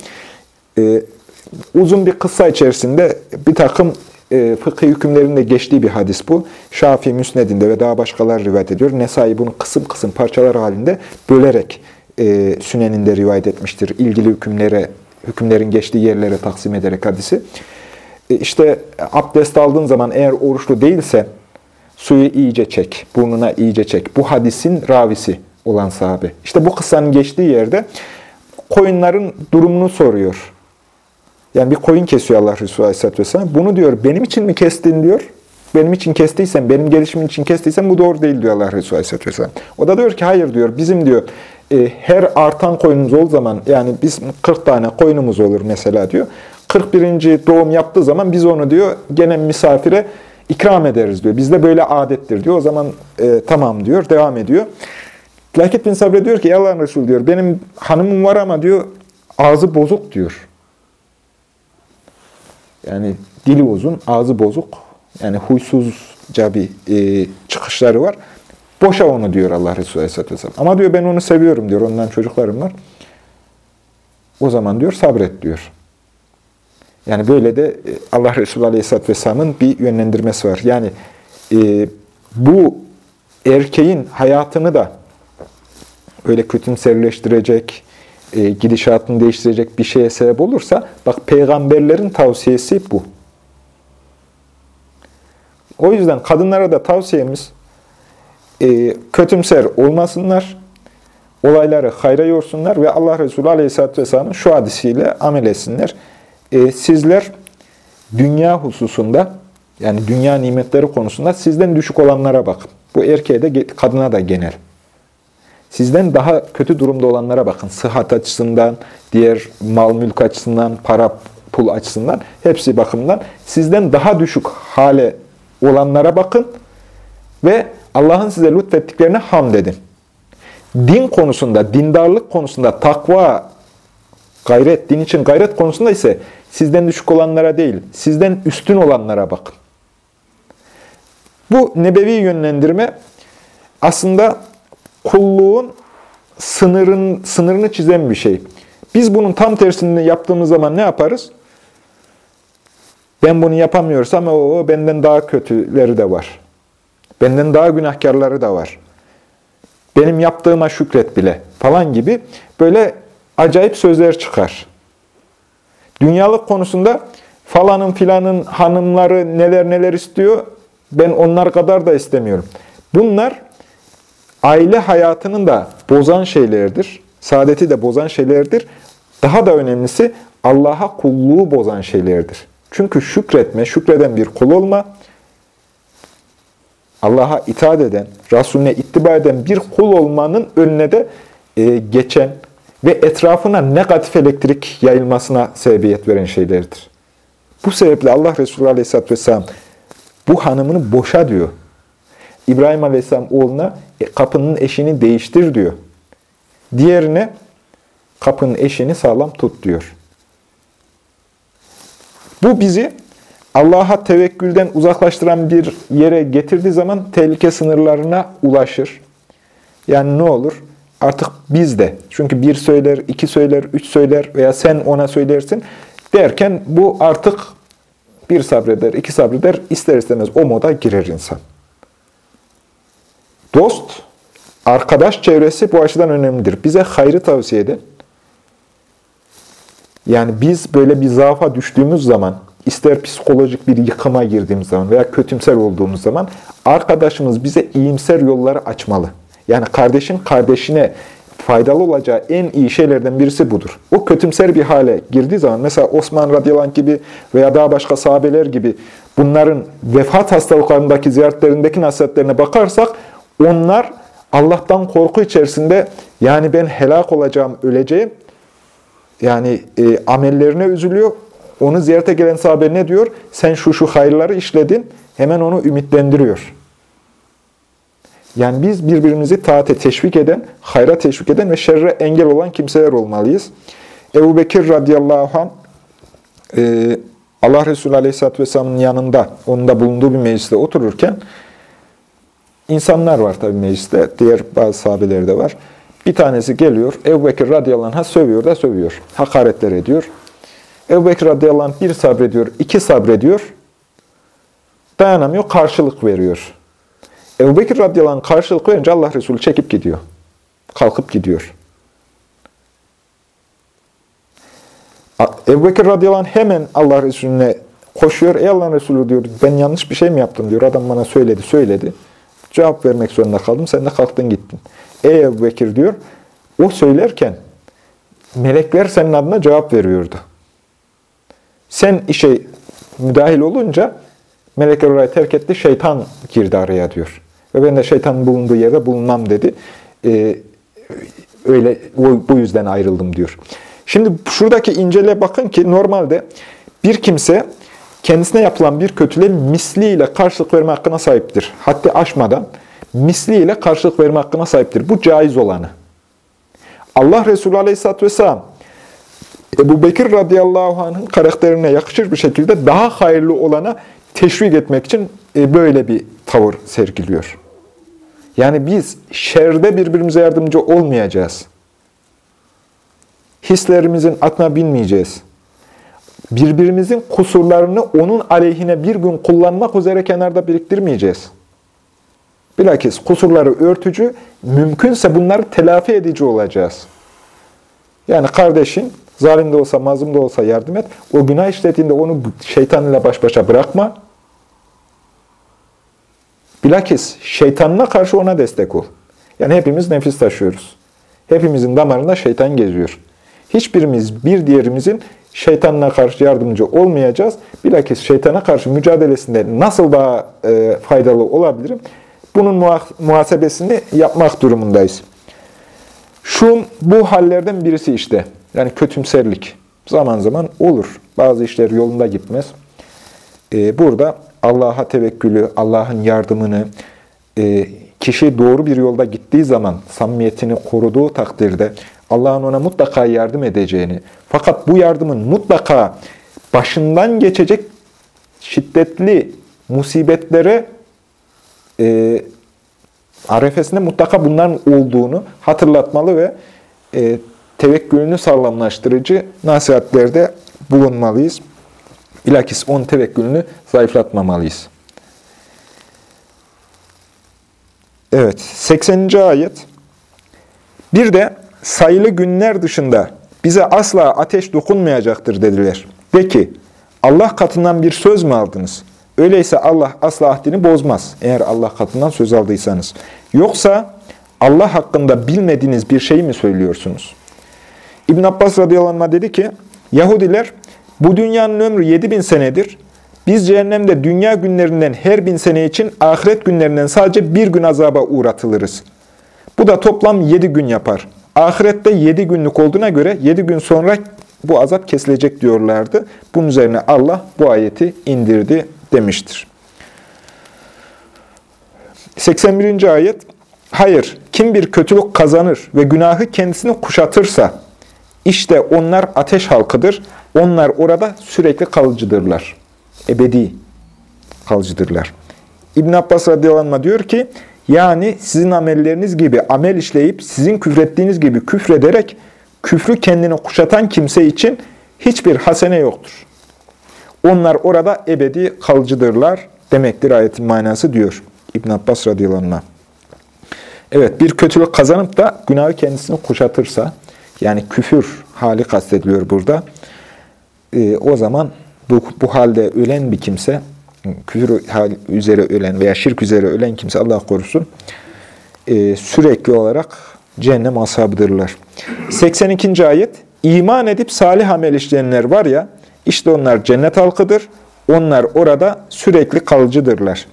A: Uzun bir kısa içerisinde bir takım e, fıkıh hükümlerinde geçtiği bir hadis bu. Şafii Müsned'inde ve daha başkaları rivayet ediyor. Nesai bunu kısım kısım parçalar halinde bölerek e, Sünen'inde rivayet etmiştir. İlgili hükümlere, hükümlerin geçtiği yerlere taksim ederek hadisi. E, işte abdest aldığın zaman eğer oruçlu değilse suyu iyice çek, burnuna iyice çek. Bu hadisin ravisi olan sahabe. İşte bu kıssanın geçtiği yerde koyunların durumunu soruyor. Yani bir koyun kesiyor Allah Resulü Aleyhisselatü Vesselam. Bunu diyor benim için mi kestin diyor. Benim için kestiysen, benim gelişimim için kestiysen bu doğru değil diyor Allah Resulü Aleyhisselatü Vesselam. O da diyor ki hayır diyor bizim diyor e, her artan koyunumuz olduğu zaman yani biz 40 tane koyunumuz olur mesela diyor. 41. doğum yaptığı zaman biz onu diyor gene misafire ikram ederiz diyor. Bizde böyle adettir diyor. O zaman e, tamam diyor, devam ediyor. Lakit bin Sabre diyor ki, "Ey Allah'ın Resulü diyor, benim hanımım var ama diyor, ağzı bozuk diyor. Yani dili uzun, ağzı bozuk. Yani huysuzca bir e, çıkışları var. Boşa onu diyor Allah Resulü Aleyhisselatü Vesselam. Ama diyor ben onu seviyorum diyor, ondan çocuklarım var. O zaman diyor sabret diyor. Yani böyle de e, Allah Resulü Aleyhisselatü Vesselam'ın bir yönlendirmesi var. Yani e, bu erkeğin hayatını da öyle kötümserleştirecek, e, gidişatını değiştirecek bir şeye sebep olursa, bak peygamberlerin tavsiyesi bu. O yüzden kadınlara da tavsiyemiz e, kötümser olmasınlar, olayları hayra yorsunlar ve Allah Resulü Aleyhisselatü Vesselam'ın şu hadisiyle amel etsinler. E, sizler dünya hususunda, yani dünya nimetleri konusunda sizden düşük olanlara bakın. Bu erkeğe de kadına da genel. Sizden daha kötü durumda olanlara bakın. Sıhhat açısından, diğer mal mülk açısından, para pul açısından, hepsi bakımından sizden daha düşük hale olanlara bakın ve Allah'ın size lütfettiklerine hamd edin. Din konusunda, dindarlık konusunda, takva, gayret, din için gayret konusunda ise sizden düşük olanlara değil, sizden üstün olanlara bakın. Bu nebevi yönlendirme aslında kulluğun sınırın, sınırını çizen bir şey. Biz bunun tam tersini yaptığımız zaman ne yaparız? Ben bunu yapamıyorsam o benden daha kötüleri de var. Benden daha günahkarları da var. Benim yaptığıma şükret bile falan gibi böyle acayip sözler çıkar. Dünyalık konusunda falanın filanın hanımları neler neler istiyor, ben onlar kadar da istemiyorum. Bunlar aile hayatının da bozan şeylerdir. Saadeti de bozan şeylerdir. Daha da önemlisi Allah'a kulluğu bozan şeylerdir. Çünkü şükretme, şükreden bir kul olma, Allah'a itaat eden, Resulüne ittiba eden bir kul olmanın önüne de e, geçen ve etrafına negatif elektrik yayılmasına sebebiyet veren şeylerdir. Bu sebeple Allah Resulü Aleyhisselatü Vesselam bu hanımını boşa diyor. İbrahim Aleyhisselam oğluna e, kapının eşini değiştir diyor. Diğerine kapının eşini sağlam tut diyor. Bu bizi Allah'a tevekkülden uzaklaştıran bir yere getirdiği zaman tehlike sınırlarına ulaşır. Yani ne olur? Artık biz de, çünkü bir söyler, iki söyler, üç söyler veya sen ona söylersin derken bu artık bir sabreder, iki sabreder, ister istemez o moda girer insan. Dost, arkadaş çevresi bu açıdan önemlidir. Bize hayrı tavsiye eden, yani biz böyle bir zaafa düştüğümüz zaman, ister psikolojik bir yıkıma girdiğimiz zaman veya kötümser olduğumuz zaman arkadaşımız bize iyimser yolları açmalı. Yani kardeşin kardeşine faydalı olacağı en iyi şeylerden birisi budur. O kötümser bir hale girdiği zaman mesela Osman radıyallahu gibi veya daha başka sahabeler gibi bunların vefat hastalıklarındaki ziyaretlerindeki nasihatlerine bakarsak onlar Allah'tan korku içerisinde yani ben helak olacağım, öleceğim yani e, amellerine üzülüyor. Onu ziyarete gelen sahabe ne diyor? Sen şu şu hayırları işledin. Hemen onu ümitlendiriyor. Yani biz birbirimizi taate teşvik eden, hayra teşvik eden ve şerre engel olan kimseler olmalıyız. Ebu Bekir radıyallahu anh, e, Allah Resulü aleyhisselatü vesselamın yanında, onun da bulunduğu bir mecliste otururken, insanlar var tabii mecliste, diğer bazı sahabeler de var. Bir tanesi geliyor, Ebu Bekir radıyallahu anh'a sövüyor da sövüyor, hakaretler ediyor. Ebu Bekir radıyallahu anh bir sabrediyor, iki sabrediyor, dayanamıyor, karşılık veriyor. Ebu Bekir radıyallahu anh karşılık verince Allah Resulü çekip gidiyor. Kalkıp gidiyor. Ebu Bekir radıyallahu anh hemen Allah Resulüne koşuyor. Ey Allah Resulü diyor, ben yanlış bir şey mi yaptım diyor. Adam bana söyledi, söyledi. Cevap vermek zorunda kaldım. Sen de kalktın gittin. Ey Ebu Bekir diyor, o söylerken melekler senin adına cevap veriyordu. Sen işe müdahil olunca melekler orayı terk etti, şeytan girdi araya diyor. Ve ben de şeytanın bulunduğu yerde bulunmam dedi. Ee, öyle bu yüzden ayrıldım diyor. Şimdi şuradaki incele bakın ki normalde bir kimse kendisine yapılan bir kötülüğe misliyle karşılık verme hakkına sahiptir. Hatta aşmadan misliyle karşılık verme hakkına sahiptir. Bu caiz olanı. Allah Resulü Aleyhisselatü Vesselam Ebu Bekir radıyallahu anh'ın karakterine yakışır bir şekilde daha hayırlı olana teşvik etmek için e, böyle bir tavır sergiliyor. Yani biz şerde birbirimize yardımcı olmayacağız. Hislerimizin aklına binmeyeceğiz. Birbirimizin kusurlarını onun aleyhine bir gün kullanmak üzere kenarda biriktirmeyeceğiz. Bilakis kusurları örtücü, mümkünse bunları telafi edici olacağız. Yani kardeşin zalim de olsa, mazlum da olsa yardım et. O günah işlediğinde onu şeytan ile baş başa bırakma. Bilakis şeytanına karşı ona destek ol. Yani hepimiz nefis taşıyoruz. Hepimizin damarında şeytan geziyor. Hiçbirimiz bir diğerimizin şeytanına karşı yardımcı olmayacağız. Bilakis şeytana karşı mücadelesinde nasıl daha e, faydalı olabilirim? Bunun muhasebesini yapmak durumundayız. Şu bu hallerden birisi işte. Yani kötümserlik. Zaman zaman olur. Bazı işler yolunda gitmez. Ee, burada Allah'a tevekkülü, Allah'ın yardımını, e, kişi doğru bir yolda gittiği zaman samimiyetini koruduğu takdirde Allah'ın ona mutlaka yardım edeceğini, fakat bu yardımın mutlaka başından geçecek şiddetli musibetlere e, arefesinde mutlaka bunların olduğunu hatırlatmalı ve e, tevekkülünü sağlamlaştırıcı nasihatlerde bulunmalıyız. Bilakis onun tevekkülünü zayıflatmamalıyız. Evet, 80. ayet. Bir de sayılı günler dışında bize asla ateş dokunmayacaktır dediler. De ki, Allah katından bir söz mü aldınız? Öyleyse Allah asla ahdini bozmaz eğer Allah katından söz aldıysanız. Yoksa Allah hakkında bilmediğiniz bir şey mi söylüyorsunuz? İbn Abbas radıyallahu anh dedi ki, Yahudiler bu dünyanın ömrü 7000 senedir. Biz cehennemde dünya günlerinden her bin sene için ahiret günlerinden sadece bir gün azaba uğratılırız. Bu da toplam 7 gün yapar. Ahirette 7 günlük olduğuna göre 7 gün sonra bu azap kesilecek diyorlardı. Bunun üzerine Allah bu ayeti indirdi demiştir. 81. ayet Hayır, kim bir kötülük kazanır ve günahı kendisini kuşatırsa, işte onlar ateş halkıdır. Onlar orada sürekli kalıcıdırlar. Ebedi kalıcıdırlar. İbn Abbas radıyallahu anh diyor ki, yani sizin amelleriniz gibi amel işleyip sizin küfrettiğiniz gibi küfrederek küfrü kendini kuşatan kimse için hiçbir hasene yoktur. Onlar orada ebedi kalıcıdırlar demektir ayetin manası diyor İbn Abbas radıyallahu anh. Evet, bir kötülük kazanıp da günahı kendisini kuşatırsa, yani küfür hali kastediliyor burada. Ee, o zaman bu, bu halde ölen bir kimse, küfür hal üzere ölen veya şirk üzere ölen kimse Allah korusun, e, sürekli olarak cehennem ashabıdırlar. 82. ayet, iman edip salih amel işleyenler var ya, işte onlar cennet halkıdır, onlar orada sürekli kalıcıdırlar.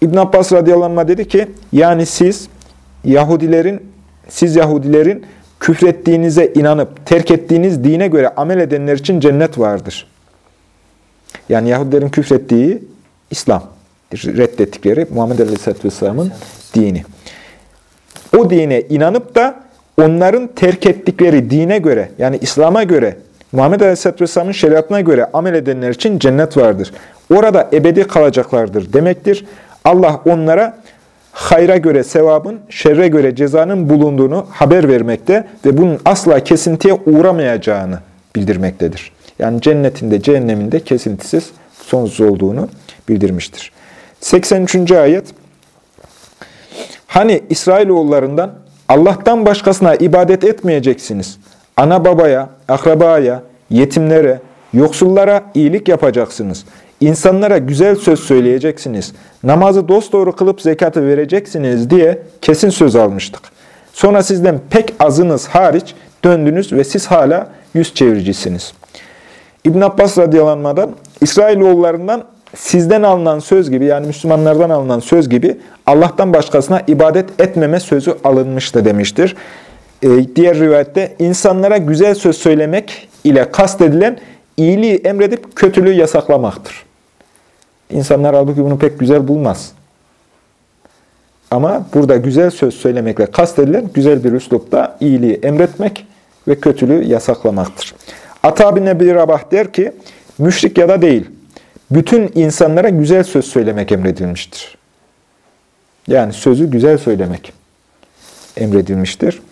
A: İbn Abbas radıyallahu dedi ki, yani siz Yahudilerin, siz Yahudilerin küfrettiğinize inanıp terk ettiğiniz dine göre amel edenler için cennet vardır. Yani Yahudilerin küfrettiği İslam, reddettikleri Muhammed Aleyhisselatü Vesselam'ın dini. O dine inanıp da onların terk ettikleri dine göre, yani İslam'a göre, Muhammed Aleyhisselatü Vesselam'ın şeriatına göre amel edenler için cennet vardır. Orada ebedi kalacaklardır demektir. Allah onlara hayra göre sevabın, şerre göre cezanın bulunduğunu haber vermekte ve bunun asla kesintiye uğramayacağını bildirmektedir. Yani cennetinde, cehenneminde kesintisiz, sonsuz olduğunu bildirmiştir. 83. ayet Hani İsrailoğullarından Allah'tan başkasına ibadet etmeyeceksiniz. Ana babaya, akrabaya, yetimlere, yoksullara iyilik yapacaksınız. İnsanlara güzel söz söyleyeceksiniz. Namazı dosdoğru kılıp zekatı vereceksiniz diye kesin söz almıştık. Sonra sizden pek azınız hariç döndünüz ve siz hala yüz çeviricisiniz. İbn Abbas radıyallahu İsrailoğullarından sizden alınan söz gibi yani Müslümanlardan alınan söz gibi Allah'tan başkasına ibadet etmeme sözü alınmıştı demiştir. Ee, diğer rivayette insanlara güzel söz söylemek ile kastedilen iyiliği emredip kötülüğü yasaklamaktır. İnsanlar halbuki bunu pek güzel bulmaz. Ama burada güzel söz söylemekle kastedilen güzel bir üslupta iyiliği emretmek ve kötülüğü yasaklamaktır. Ata bin Ebi Rabah der ki, müşrik ya da değil, bütün insanlara güzel söz söylemek emredilmiştir. Yani sözü güzel söylemek emredilmiştir.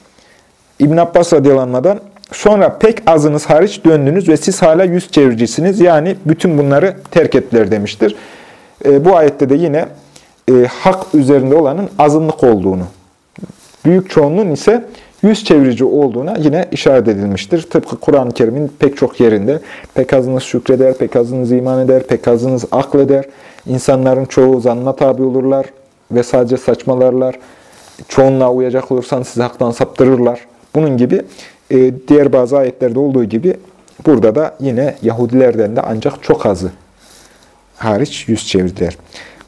A: İbn Abbas radıyallahu sonra pek azınız hariç döndünüz ve siz hala yüz çeviricisiniz. Yani bütün bunları terk ettiler demiştir. E, bu ayette de yine e, hak üzerinde olanın azınlık olduğunu, büyük çoğunluğun ise yüz çevirici olduğuna yine işaret edilmiştir. Tıpkı Kur'an-ı Kerim'in pek çok yerinde pek azınız şükreder, pek azınız iman eder, pek azınız akleder. İnsanların çoğu zannına tabi olurlar ve sadece saçmalarlar. Çoğunluğa uyacak olursanız sizi haktan saptırırlar. Bunun gibi e, diğer bazı ayetlerde olduğu gibi burada da yine Yahudilerden de ancak çok azı hariç yüz çevirdiler.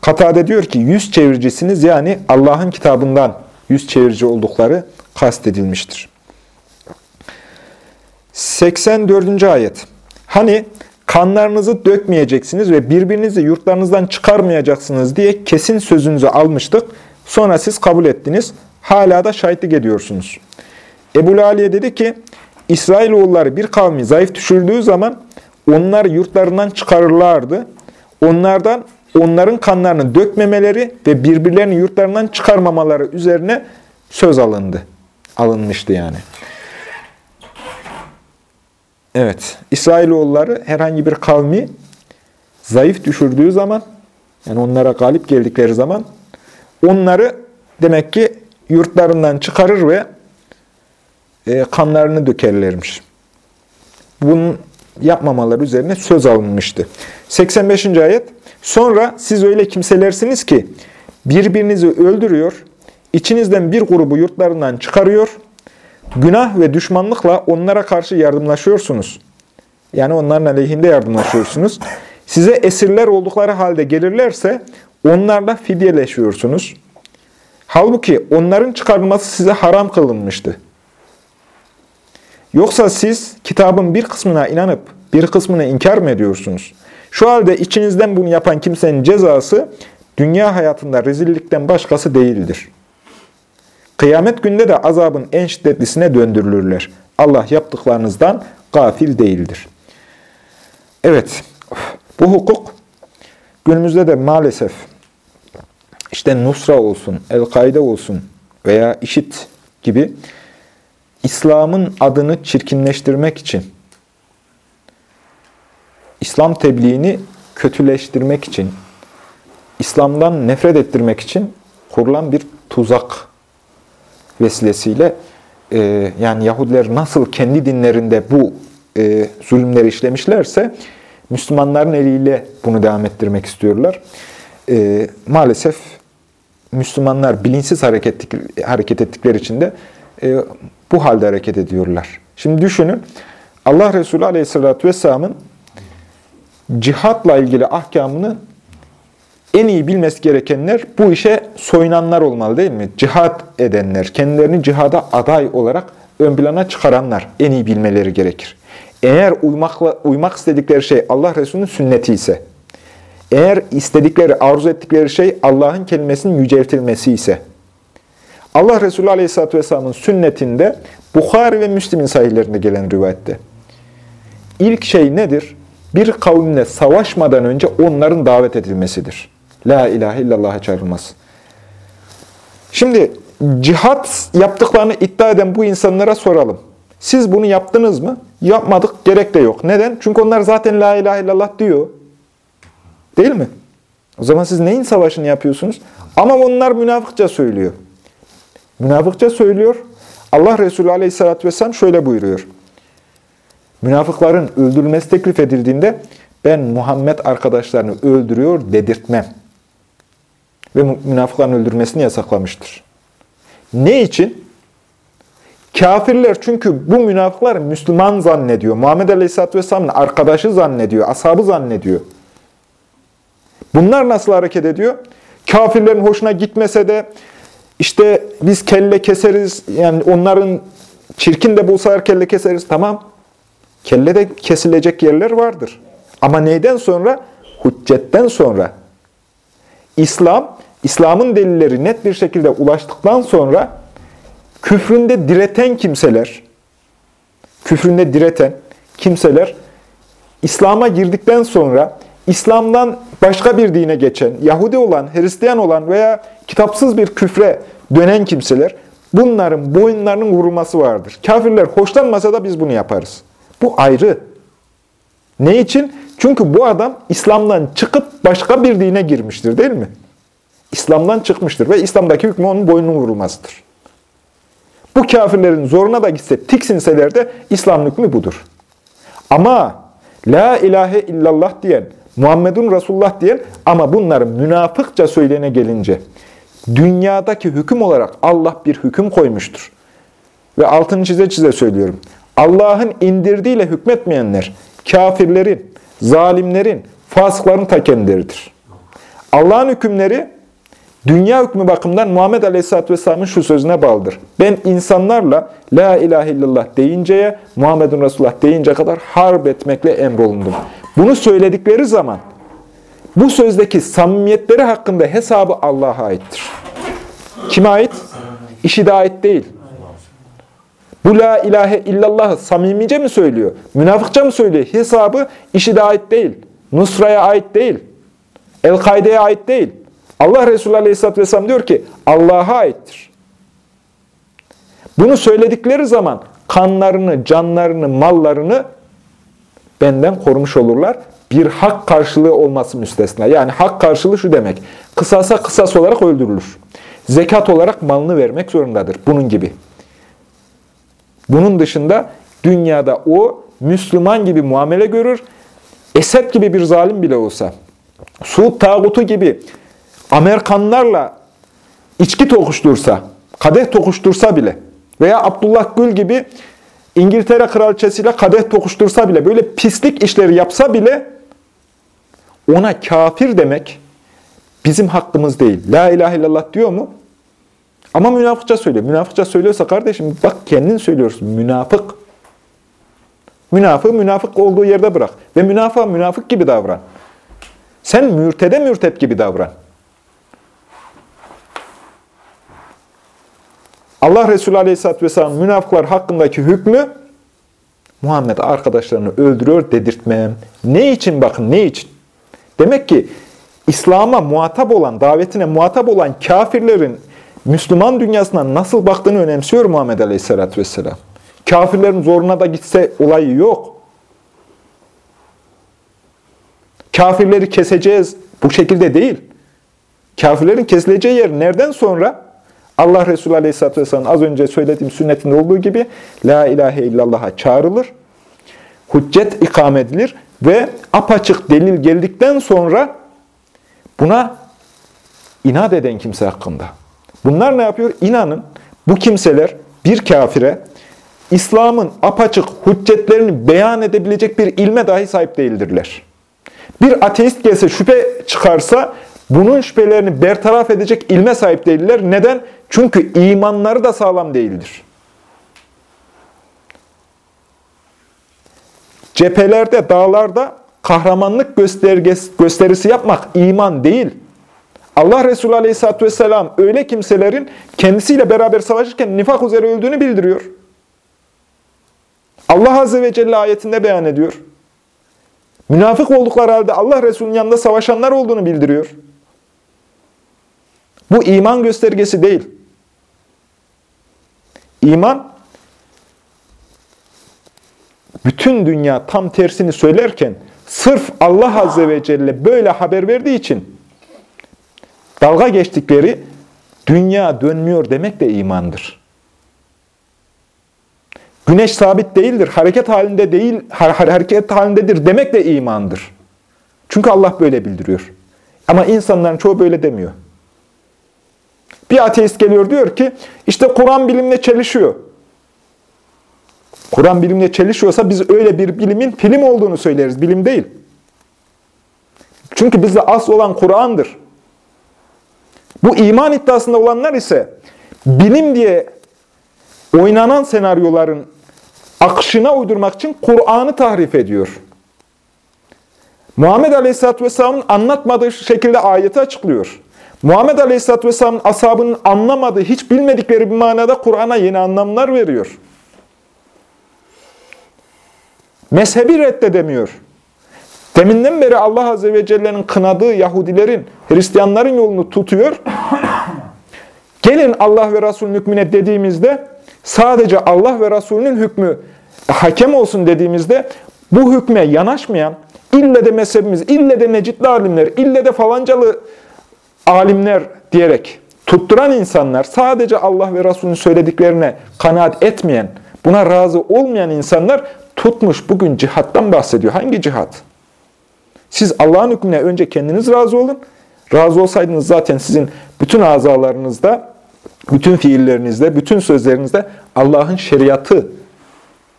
A: Katade diyor ki yüz çeviricisiniz yani Allah'ın kitabından yüz çevirici oldukları kastedilmiştir. 84. ayet. Hani kanlarınızı dökmeyeceksiniz ve birbirinizi yurtlarınızdan çıkarmayacaksınız diye kesin sözünüzü almıştık. Sonra siz kabul ettiniz. Hala da şahitlik ediyorsunuz. Ebu Aliye dedi ki, İsrailoğulları bir kavmi zayıf düşürdüğü zaman onlar yurtlarından çıkarırlardı. Onlardan onların kanlarını dökmemeleri ve birbirlerini yurtlarından çıkarmamaları üzerine söz alındı. Alınmıştı yani. Evet, İsrailoğulları herhangi bir kavmi zayıf düşürdüğü zaman, yani onlara galip geldikleri zaman, onları demek ki yurtlarından çıkarır ve e, kanlarını dökerlermiş. Bunun yapmamaları üzerine söz alınmıştı. 85. ayet, Sonra siz öyle kimselersiniz ki birbirinizi öldürüyor, içinizden bir grubu yurtlarından çıkarıyor, günah ve düşmanlıkla onlara karşı yardımlaşıyorsunuz. Yani onların aleyhinde yardımlaşıyorsunuz. Size esirler oldukları halde gelirlerse onlarla fidyeleşiyorsunuz. Halbuki onların çıkarılması size haram kılınmıştı. Yoksa siz kitabın bir kısmına inanıp bir kısmını inkar mı ediyorsunuz? Şu halde içinizden bunu yapan kimsenin cezası dünya hayatında rezillikten başkası değildir. Kıyamet günde de azabın en şiddetlisine döndürülürler. Allah yaptıklarınızdan gafil değildir. Evet, bu hukuk günümüzde de maalesef işte Nusra olsun, El-Kaide olsun veya IŞİD gibi İslam'ın adını çirkinleştirmek için İslam tebliğini kötüleştirmek için, İslam'dan nefret ettirmek için kurulan bir tuzak vesilesiyle e, yani Yahudiler nasıl kendi dinlerinde bu e, zulümleri işlemişlerse Müslümanların eliyle bunu devam ettirmek istiyorlar. E, maalesef Müslümanlar bilinçsiz hareket, hareket ettikleri için de e, bu halde hareket ediyorlar. Şimdi düşünün Allah Resulü Aleyhisselatü Vesselam'ın cihatla ilgili ahkamını en iyi bilmesi gerekenler bu işe soyunanlar olmalı değil mi? Cihat edenler, kendilerini cihada aday olarak ön plana çıkaranlar en iyi bilmeleri gerekir. Eğer uymakla, uymak istedikleri şey Allah Resulü'nün sünneti ise, eğer istedikleri, arzu ettikleri şey Allah'ın kelimesinin yüceltilmesi ise, Allah Resulü Aleyhisselatü Vesselam'ın sünnetinde Bukhari ve Müslim'in sahihlerinde gelen rivayette. İlk şey nedir? Bir kavimle savaşmadan önce onların davet edilmesidir. La ilahe illallah'a çağrılması. Şimdi cihat yaptıklarını iddia eden bu insanlara soralım. Siz bunu yaptınız mı? Yapmadık, gerek de yok. Neden? Çünkü onlar zaten la ilahe illallah diyor. Değil mi? O zaman siz neyin savaşını yapıyorsunuz? Ama onlar münafıkça söylüyor. Münafıkça söylüyor. Allah Resulü Aleyhisselatü Vesselam şöyle buyuruyor. Münafıkların öldürülmesi teklif edildiğinde ben Muhammed arkadaşlarını öldürüyor dedirtmem. Ve münafıkların öldürmesini yasaklamıştır. Ne için? Kafirler çünkü bu münafıklar Müslüman zannediyor. Muhammed Aleyhisselatü Vesselam'ın arkadaşı zannediyor, ashabı zannediyor. Bunlar nasıl hareket ediyor? Kafirlerin hoşuna gitmese de işte biz kelle keseriz, yani onların çirkin de bulsalar kelle keseriz. Tamam, kelle de kesilecek yerler vardır. Ama neyden sonra? Hüccetten sonra. İslam, İslam'ın delilleri net bir şekilde ulaştıktan sonra küfründe direten kimseler, küfründe direten kimseler, İslam'a girdikten sonra İslam'dan başka bir dine geçen, Yahudi olan, Hristiyan olan veya kitapsız bir küfre dönen kimseler, bunların boyunlarının vurulması vardır. Kafirler hoşlanmasa da biz bunu yaparız. Bu ayrı. Ne için? Çünkü bu adam İslam'dan çıkıp başka bir dine girmiştir değil mi? İslam'dan çıkmıştır ve İslam'daki hükmü onun boynunun vurulmasıdır. Bu kafirlerin zoruna da gitse, tiksinseler de İslam hükmü budur. Ama La ilahe illallah diyen, Muhammedun Resulullah diyen ama bunların münafıkça söyleyene gelince dünyadaki hüküm olarak Allah bir hüküm koymuştur. Ve altını çize çize söylüyorum. Allah'ın indirdiğiyle hükmetmeyenler kafirlerin, zalimlerin, fasıkların ta kendileridir. Allah'ın hükümleri dünya hükmü bakımından Muhammed Aleyhisselatü Vesselam'ın şu sözüne bağlıdır. Ben insanlarla La ilahe illallah deyinceye, Muhammedun Resulullah deyince kadar harp etmekle emrolundum. Bunu söyledikleri zaman bu sözdeki samimiyetleri hakkında hesabı Allah'a aittir. Kime ait? İşi de ait değil. Bu la ilahe illallah samimice mi söylüyor? Münafıkça mı söylüyor? Hesabı işi de ait değil. Nusra'ya ait değil. El-Kaide'ye ait değil. Allah Resulü Aleyhisselatü Vesselam diyor ki Allah'a aittir. Bunu söyledikleri zaman kanlarını, canlarını, mallarını benden korumuş olurlar. Bir hak karşılığı olması müstesna. Yani hak karşılığı şu demek. Kısasa kısas olarak öldürülür. Zekat olarak malını vermek zorundadır. Bunun gibi. Bunun dışında dünyada o Müslüman gibi muamele görür. Esed gibi bir zalim bile olsa, Suud tağutu gibi Amerikanlarla içki tokuştursa, kadeh tokuştursa bile veya Abdullah Gül gibi İngiltere kraliçesiyle kadeh tokuştursa bile, böyle pislik işleri yapsa bile ona kafir demek bizim hakkımız değil. La ilahe illallah diyor mu? Ama münafıkça söylüyor. Münafıkça söylüyorsa kardeşim bak kendin söylüyorsun. Münafık. Münafık münafık olduğu yerde bırak. Ve münafığa münafık gibi davran. Sen mürtede mürtet gibi davran. Allah Resulü Aleyhisselatü Vesselam münafıklar hakkındaki hükmü Muhammed arkadaşlarını öldürüyor dedirtmem. Ne için bakın ne için? Demek ki İslam'a muhatap olan, davetine muhatap olan kafirlerin Müslüman dünyasına nasıl baktığını önemsiyor Muhammed Aleyhisselatü Vesselam. Kafirlerin zoruna da gitse olayı yok. Kafirleri keseceğiz. Bu şekilde değil. Kafirlerin kesileceği yer nereden sonra? Allah Resulü Aleyhisselatü Vesselam'ın az önce söylediğim sünnetinde olduğu gibi La ilahe illallah'a çağrılır, hüccet ikame edilir ve apaçık delil geldikten sonra buna inat eden kimse hakkında. Bunlar ne yapıyor? İnanın bu kimseler bir kafire İslam'ın apaçık hüccetlerini beyan edebilecek bir ilme dahi sahip değildirler. Bir ateist gelse şüphe çıkarsa bunun şüphelerini bertaraf edecek ilme sahip değiller. Neden? Çünkü imanları da sağlam değildir. Cephelerde, dağlarda kahramanlık gösterisi yapmak iman değil. Allah Resulü Aleyhisselatü Vesselam öyle kimselerin kendisiyle beraber savaşırken nifak üzere öldüğünü bildiriyor. Allah Azze ve Celle ayetinde beyan ediyor. Münafık oldukları halde Allah Resulü'nün yanında savaşanlar olduğunu bildiriyor. Bu iman göstergesi değil. İman, bütün dünya tam tersini söylerken, sırf Allah Azze ve Celle böyle haber verdiği için, dalga geçtikleri, dünya dönmüyor demek de imandır. Güneş sabit değildir, hareket halinde değil, hareket halindedir demek de imandır. Çünkü Allah böyle bildiriyor. Ama insanların çoğu böyle demiyor. Bir ateist geliyor diyor ki, işte Kur'an bilimle çelişiyor. Kur'an bilimle çelişiyorsa biz öyle bir bilimin film olduğunu söyleriz, bilim değil. Çünkü bizde asıl olan Kur'an'dır. Bu iman iddiasında olanlar ise bilim diye oynanan senaryoların akışına uydurmak için Kur'an'ı tahrif ediyor. Muhammed Aleyhisselatü Vesselam'ın anlatmadığı şekilde ayeti açıklıyor. Muhammed Aleyhisselatü Vesselam'ın ashabının anlamadığı, hiç bilmedikleri bir manada Kur'an'a yeni anlamlar veriyor. Mezhebi reddedemiyor. Deminden beri Allah Azze ve Celle'nin kınadığı Yahudilerin, Hristiyanların yolunu tutuyor. Gelin Allah ve Resulünün hükmüne dediğimizde, sadece Allah ve Resulünün hükmü hakem olsun dediğimizde, bu hükme yanaşmayan, ille de mezhebimiz, ille de necitli alimler, ille de falancalı alimler diyerek tutturan insanlar, sadece Allah ve Resulünün söylediklerine kanaat etmeyen, buna razı olmayan insanlar tutmuş bugün cihattan bahsediyor. Hangi cihat? Siz Allah'ın hükmüne önce kendiniz razı olun. Razı olsaydınız zaten sizin bütün azalarınızda, bütün fiillerinizde, bütün sözlerinizde Allah'ın şeriatı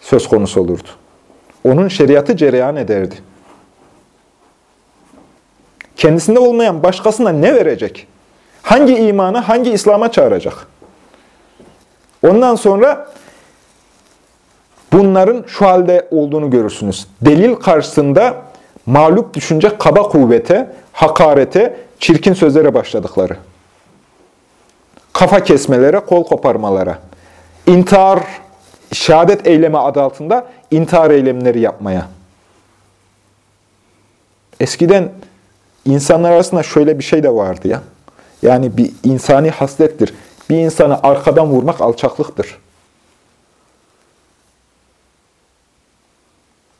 A: söz konusu olurdu. Onun şeriatı cereyan ederdi. Kendisinde olmayan başkasına ne verecek? Hangi imanı, hangi İslam'a çağıracak? Ondan sonra bunların şu halde olduğunu görürsünüz. Delil karşısında mağlup düşünce kaba kuvvete, hakarete, çirkin sözlere başladıkları. Kafa kesmelere, kol koparmalara. intihar, şehadet eylemi adı altında intihar eylemleri yapmaya. Eskiden insanlar arasında şöyle bir şey de vardı ya. Yani bir insani haslettir. Bir insanı arkadan vurmak alçaklıktır.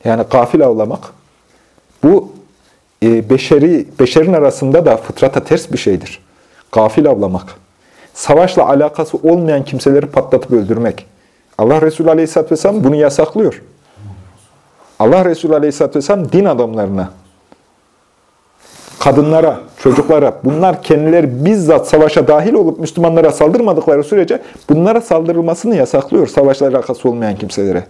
A: Yani gafil avlamak. Bu e, beşeri beşerin arasında da fıtrata ters bir şeydir. Gafil avlamak. Savaşla alakası olmayan kimseleri patlatıp öldürmek. Allah Resulü Aleyhisselatü Vesselam bunu yasaklıyor. Allah Resulü Aleyhisselatü Vesselam din adamlarına, kadınlara, çocuklara, bunlar kendileri bizzat savaşa dahil olup Müslümanlara saldırmadıkları sürece bunlara saldırılmasını yasaklıyor savaşla alakası olmayan kimselere.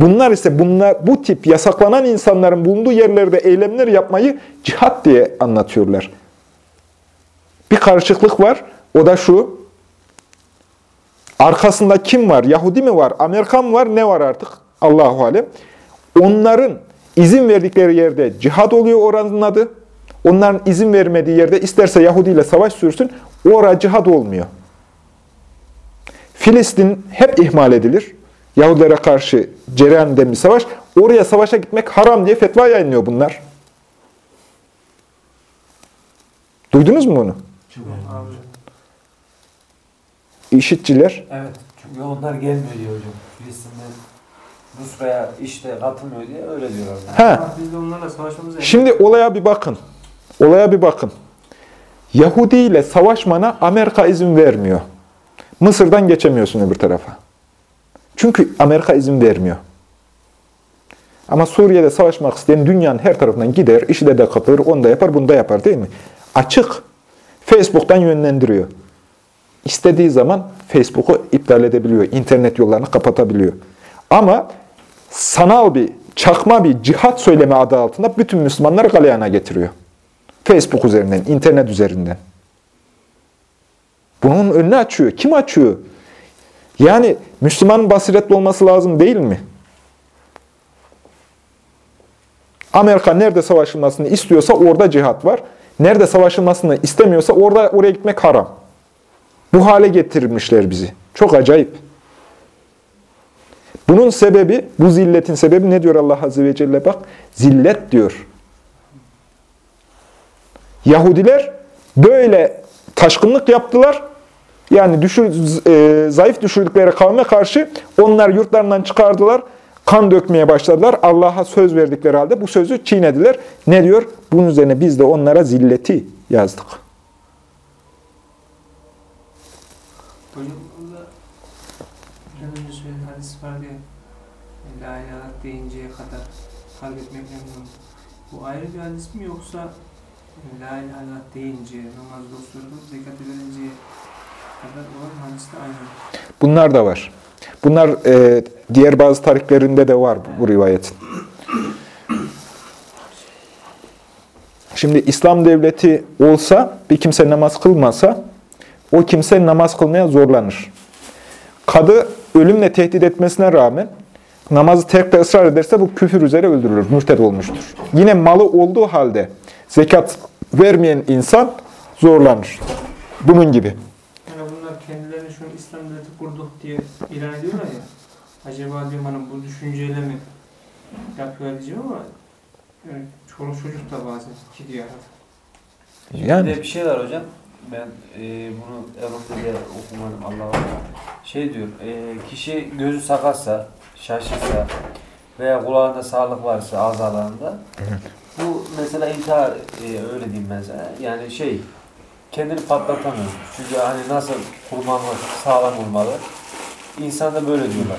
A: Bunlar ise bunlar, bu tip yasaklanan insanların bulunduğu yerlerde eylemler yapmayı cihat diye anlatıyorlar. Bir karışıklık var. O da şu. Arkasında kim var? Yahudi mi var? Amerikan mı var? Ne var artık? Allahu Alem. Onların izin verdikleri yerde cihad oluyor oranın adı. Onların izin vermediği yerde isterse Yahudi ile savaş sürsün, orada cihad olmuyor. Filistin hep ihmal edilir. Yahudilere karşı cereyan eden bir savaş. Oraya savaşa gitmek haram diye fetva yayınlıyor bunlar. Duydunuz mu bunu? İşitçiler.
E: Evet. Çünkü onlar gelmiyor diyor hocam. Filistin'den Rusya işte katılmıyor diye öyle diyorlar.
A: Ha.
B: Biz de onlarla savaşmamız
A: Şimdi olaya bir bakın. Olaya bir bakın. Yahudi ile savaşmana Amerika izin vermiyor. Mısır'dan geçemiyorsun öbür tarafa. Çünkü Amerika izin vermiyor. Ama Suriye'de savaşmak isteyen dünyanın her tarafından gider, işi de de kapır, onu da yapar, bunu da yapar değil mi? Açık. Facebook'tan yönlendiriyor. İstediği zaman Facebook'u iptal edebiliyor, internet yollarını kapatabiliyor. Ama sanal bir, çakma bir cihat söyleme adı altında bütün Müslümanları galeyana getiriyor. Facebook üzerinden, internet üzerinden. Bunun önünü açıyor. Kim açıyor? Yani Müslümanın basiretli olması lazım değil mi? Amerika nerede savaşılmasını istiyorsa orada cihat var. Nerede savaşılmasını istemiyorsa orada oraya gitmek haram. Bu hale getirmişler bizi. Çok acayip. Bunun sebebi, bu zilletin sebebi ne diyor Allah Azze ve Celle bak? Zillet diyor. Yahudiler böyle taşkınlık yaptılar. Yani düşür, e, zayıf düşürdükleri kavme karşı onlar yurtlarından çıkardılar. Kan dökmeye başladılar. Allah'a söz verdikleri halde bu sözü çiğnediler. Ne diyor? Bunun üzerine biz de onlara zilleti yazdık.
F: Bu ayrı bir hadis mi yoksa İllallah deyince, namazda osurdu, zekatı verinceye kadar olan hadis de aynı?
A: Bunlar da var. Bunlar e, diğer bazı tariklerinde de var bu, bu rivayetin. Şimdi İslam devleti olsa, bir kimse namaz kılmasa, o kimse namaz kılmaya zorlanır. Kadı ölümle tehdit etmesine rağmen namazı terkte ısrar ederse bu küfür üzere öldürülür, mürted olmuştur. Yine malı olduğu halde zekat vermeyen insan zorlanır. Bunun gibi.
F: Yani bunlar kendilerini şu İslam devleti kurduk diye ilan ediyorlar ya. Acaba diyorum hani bu düşünceyle mi yapıyorlar diyeceğim ama yani çoluk çocuk da bazen gidiyor arada.
A: Yani.
E: Bir de bir şey var hocam. Ben e, bunu Avrupa'da okumadım Allah Allah. Şey diyor, e, kişi gözü sakatsa, şaşırsa veya kulağında sağlık varsa azalarında bu mesela intihar e, öyle diyeyim mesela. Yani şey kendini patlatamıyor. Çünkü hani nasıl kurbanlı, sağlam olmalı. İnsan da böyle diyorlar.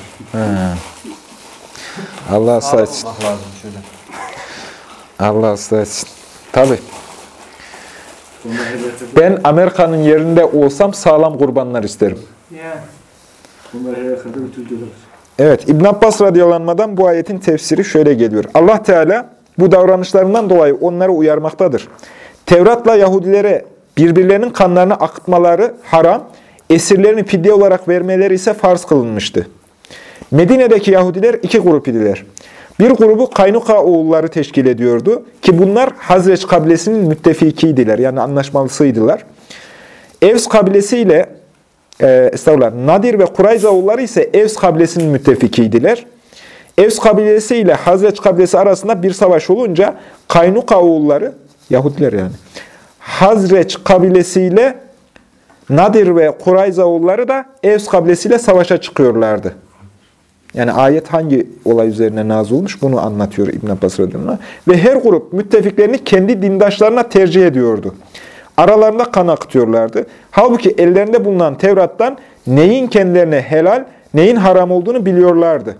A: Allah ıslah
E: Sağlam
A: etsin.
E: olmak lazım şöyle.
A: Allah ıslah etsin. Tabii. Ben Amerika'nın yerinde olsam sağlam kurbanlar isterim. Evet, İbn Abbas radıyallahu bu ayetin tefsiri şöyle geliyor. Allah Teala bu davranışlarından dolayı onları uyarmaktadır. Tevrat'la Yahudilere birbirlerinin kanlarını akıtmaları haram, esirlerini fidye olarak vermeleri ise farz kılınmıştı. Medine'deki Yahudiler iki grup idiler. Bir grubu Kaynuka oğulları teşkil ediyordu ki bunlar Hazreç kabilesinin müttefikiydiler yani anlaşmalısıydılar. Evs kabilesiyle e, Nadir ve Kurayza oğulları ise Evs kabilesinin müttefikiydiler. Evs kabilesi ile Hazreç kabilesi arasında bir savaş olunca Kaynuka oğulları, Yahudiler yani, Hazreç kabilesiyle Nadir ve Kurayza oğulları da Evs kabilesiyle savaşa çıkıyorlardı. Yani ayet hangi olay üzerine nazil olmuş bunu anlatıyor İbn Abbas radıyallahu. Ve her grup müttefiklerini kendi dindaşlarına tercih ediyordu. Aralarında kan akıtıyorlardı. Halbuki ellerinde bulunan Tevrat'tan neyin kendilerine helal, neyin haram olduğunu biliyorlardı.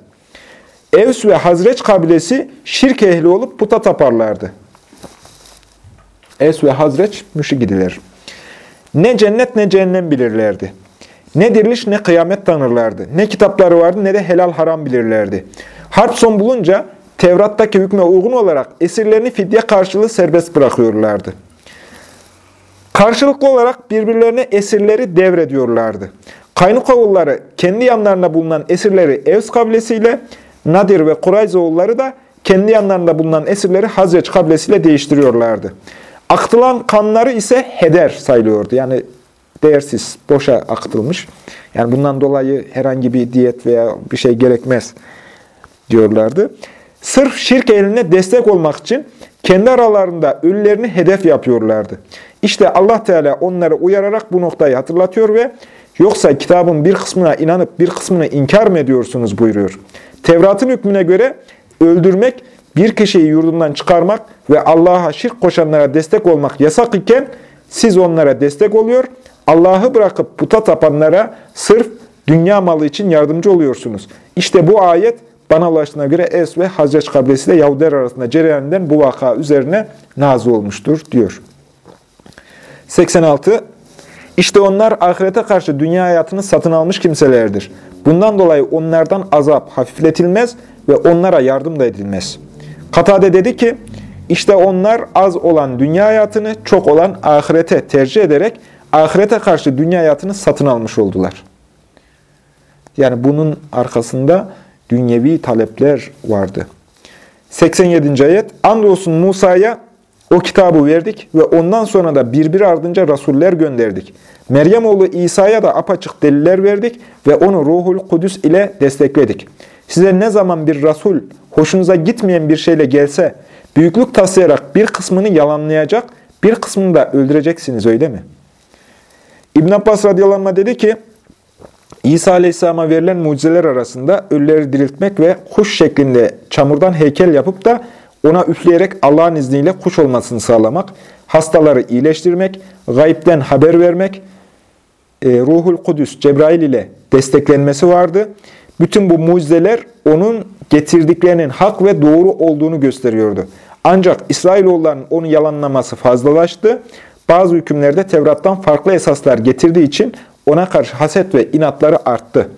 A: Evs ve Hazreç kabilesi şirk ehli olup puta taparlardı. Evs ve Hazreç müşrikidiler. Ne cennet ne cehennem bilirlerdi. Ne diriliş ne kıyamet tanırlardı. Ne kitapları vardı ne de helal haram bilirlerdi. Harp son bulunca Tevrat'taki hükme uygun olarak esirlerini fidye karşılığı serbest bırakıyorlardı. Karşılıklı olarak birbirlerine esirleri devrediyorlardı. Kaynuk oğulları kendi yanlarında bulunan esirleri Evs kabilesiyle, Nadir ve Kurayza oğulları da kendi yanlarında bulunan esirleri Hazreç kabilesiyle değiştiriyorlardı. Aktılan kanları ise heder sayılıyordu. Yani değersiz, boşa akıtılmış. Yani bundan dolayı herhangi bir diyet veya bir şey gerekmez diyorlardı. Sırf şirk eline destek olmak için kendi aralarında ölülerini hedef yapıyorlardı. İşte Allah Teala onları uyararak bu noktayı hatırlatıyor ve yoksa kitabın bir kısmına inanıp bir kısmını inkar mı ediyorsunuz buyuruyor. Tevrat'ın hükmüne göre öldürmek, bir kişiyi yurdundan çıkarmak ve Allah'a şirk koşanlara destek olmak yasak iken siz onlara destek oluyor, Allah'ı bırakıp puta tapanlara sırf dünya malı için yardımcı oluyorsunuz. İşte bu ayet bana ulaştığına göre Es ve Hazreç kabilesi de Yahudiler arasında cereyan bu vaka üzerine nazı olmuştur diyor. 86. İşte onlar ahirete karşı dünya hayatını satın almış kimselerdir. Bundan dolayı onlardan azap hafifletilmez ve onlara yardım da edilmez. Katade dedi ki, işte onlar az olan dünya hayatını çok olan ahirete tercih ederek ahirete karşı dünya hayatını satın almış oldular. Yani bunun arkasında dünyevi talepler vardı. 87. ayet Andolsun Musa'ya o kitabı verdik ve ondan sonra da birbiri ardınca rasuller gönderdik. Meryem oğlu İsa'ya da apaçık deliller verdik ve onu Ruhul Kudüs ile destekledik. Size ne zaman bir rasul hoşunuza gitmeyen bir şeyle gelse, büyüklük taslayarak bir kısmını yalanlayacak, bir kısmını da öldüreceksiniz öyle mi? İbn Abbas radıyallahu anh dedi ki, İsa Aleyhisselam'a verilen mucizeler arasında ölüleri diriltmek ve kuş şeklinde çamurdan heykel yapıp da ona üfleyerek Allah'ın izniyle kuş olmasını sağlamak, hastaları iyileştirmek, gayipten haber vermek, e, Ruhul Kudüs Cebrail ile desteklenmesi vardı. Bütün bu mucizeler onun getirdiklerinin hak ve doğru olduğunu gösteriyordu. Ancak İsrailoğullarının onu yalanlaması fazlalaştı. Bazı hükümlerde Tevrat'tan farklı esaslar getirdiği için ona karşı haset ve inatları arttı.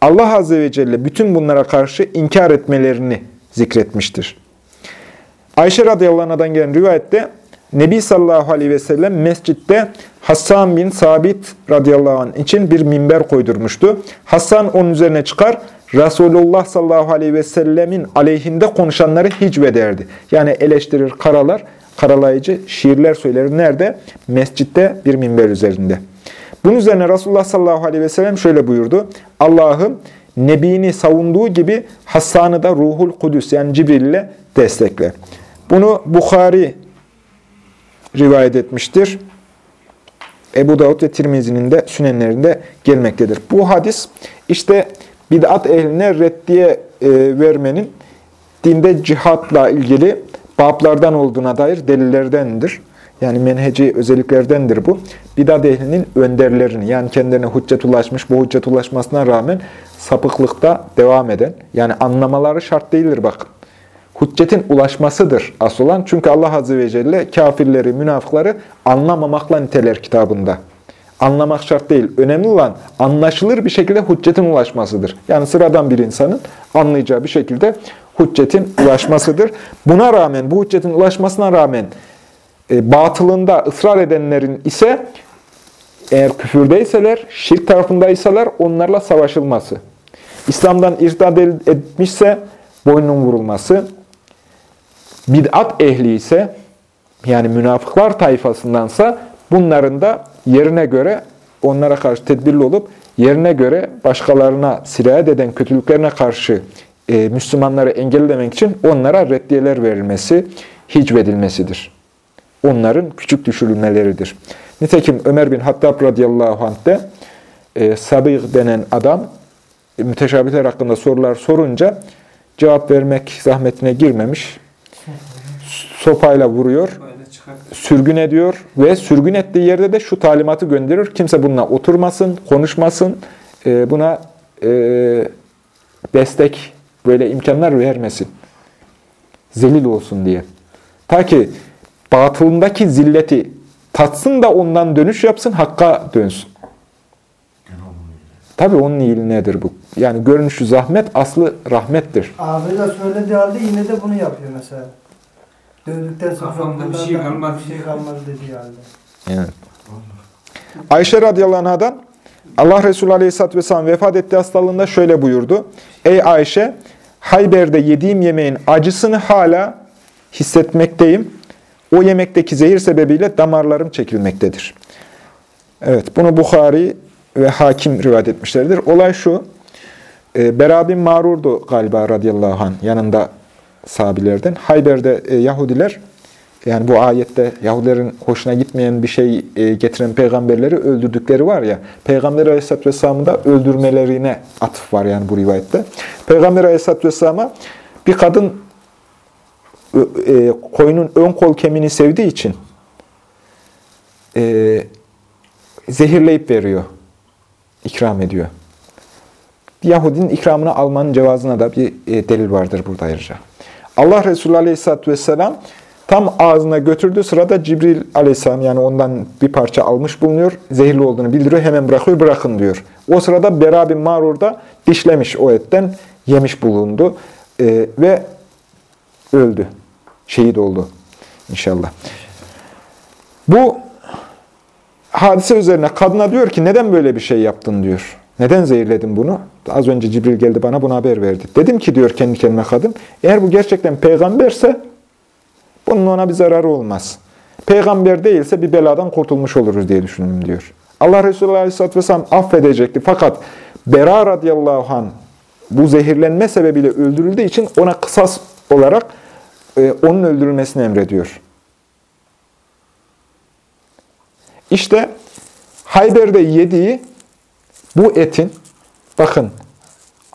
A: Allah Azze ve Celle bütün bunlara karşı inkar etmelerini zikretmiştir. Ayşe radıyallahu anh'dan gelen rivayette Nebi sallallahu aleyhi ve sellem mescitte Hassan bin Sabit radıyallahu anh için bir minber koydurmuştu. Hassan onun üzerine çıkar, Resulullah sallallahu aleyhi ve sellemin aleyhinde konuşanları hicve derdi. Yani eleştirir, karalar, karalayıcı şiirler söyler. Nerede? Mescitte bir minber üzerinde. Bunun üzerine Resulullah sallallahu aleyhi ve sellem şöyle buyurdu. Allah'ım Nebini savunduğu gibi Hassan'ı da Ruhul Kudüs yani Cibril ile destekle. Bunu Bukhari rivayet etmiştir. Ebu Davud ve Tirmizi'nin de sünenlerinde gelmektedir. Bu hadis işte bid'at ehline reddiye e, vermenin dinde cihatla ilgili bablardan olduğuna dair delillerdendir. Yani menheci özelliklerdendir bu. Bidat ehlinin önderlerini, yani kendilerine hüccet ulaşmış, bu hüccet ulaşmasına rağmen sapıklıkta devam eden, yani anlamaları şart değildir bakın. Hüccetin ulaşmasıdır asıl olan. Çünkü Allah Azze ve Celle kafirleri, münafıkları anlamamakla niteler kitabında. Anlamak şart değil. Önemli olan anlaşılır bir şekilde hüccetin ulaşmasıdır. Yani sıradan bir insanın anlayacağı bir şekilde hüccetin ulaşmasıdır. Buna rağmen, bu hüccetin ulaşmasına rağmen e, batılında ısrar edenlerin ise eğer küfürdeyseler, şirk tarafındaysalar onlarla savaşılması. İslam'dan irtad etmişse boynunun vurulması. Bid'at ehli ise yani münafıklar tayfasındansa bunların da yerine göre onlara karşı tedbirli olup yerine göre başkalarına sirayet eden kötülüklerine karşı e, Müslümanları engellemek için onlara reddiyeler verilmesi, hicvedilmesidir onların küçük düşürülmeleridir. Nitekim Ömer bin Hattab radıyallahu anh de e, Sabih denen adam e, müteşabihler hakkında sorular sorunca cevap vermek zahmetine girmemiş. Sopayla vuruyor, sürgün ediyor ve sürgün ettiği yerde de şu talimatı gönderiyor. Kimse bununla oturmasın, konuşmasın, e, buna e, destek, böyle imkanlar vermesin. Zelil olsun diye. Ta ki batılındaki zilleti tatsın da ondan dönüş yapsın, hakka dönsün. Tabi onun iyiliğinedir bu. Yani görünüşü zahmet, aslı rahmettir.
B: Abi de söylediği halde yine de bunu yapıyor mesela. Dövdükten sonra
F: Kafamda bir şey kalmadı.
B: Bir şey kalmadı dediği halde.
A: Evet. Ayşe radıyallahu anh'dan Allah Resulü aleyhisselatü vesselam vefat ettiği hastalığında şöyle buyurdu. Ey Ayşe, Hayber'de yediğim yemeğin acısını hala hissetmekteyim. O yemekteki zehir sebebiyle damarlarım çekilmektedir. Evet, bunu Bukhari ve Hakim rivayet etmişlerdir. Olay şu, e, Bera bin Marur'du galiba radıyallahu anh yanında sahabilerden. Hayber'de e, Yahudiler, yani bu ayette Yahudilerin hoşuna gitmeyen bir şey e, getiren peygamberleri öldürdükleri var ya, Peygamber Aleyhisselatü Vesselam'ı da öldürmelerine atıf var yani bu rivayette. Peygamber Aleyhisselatü Vesselam'a bir kadın e, koyunun ön kol kemiğini sevdiği için e, zehirleyip veriyor. ikram ediyor. Yahudinin ikramını almanın cevazına da bir e, delil vardır burada ayrıca. Allah Resulü Aleyhisselatü Vesselam tam ağzına götürdüğü sırada Cibril Aleyhisselam yani ondan bir parça almış bulunuyor. Zehirli olduğunu bildiriyor. Hemen bırakıyor. Bırakın diyor. O sırada Bera bin Marur da dişlemiş o etten. Yemiş bulundu. E, ve öldü. Şehit oldu. İnşallah. Bu hadise üzerine kadına diyor ki neden böyle bir şey yaptın diyor. Neden zehirledin bunu? Az önce Cibril geldi bana bunu haber verdi. Dedim ki diyor kendi kendime kadın, eğer bu gerçekten peygamberse bunun ona bir zararı olmaz. Peygamber değilse bir beladan kurtulmuş oluruz diye düşündüm diyor. Allah Resulü Aleyhisselatü Vesselam affedecekti. Fakat Bera radıyallahu anh bu zehirlenme sebebiyle öldürüldüğü için ona kısas olarak e, onun öldürülmesini emrediyor. İşte Hayber'de yediği bu etin, bakın,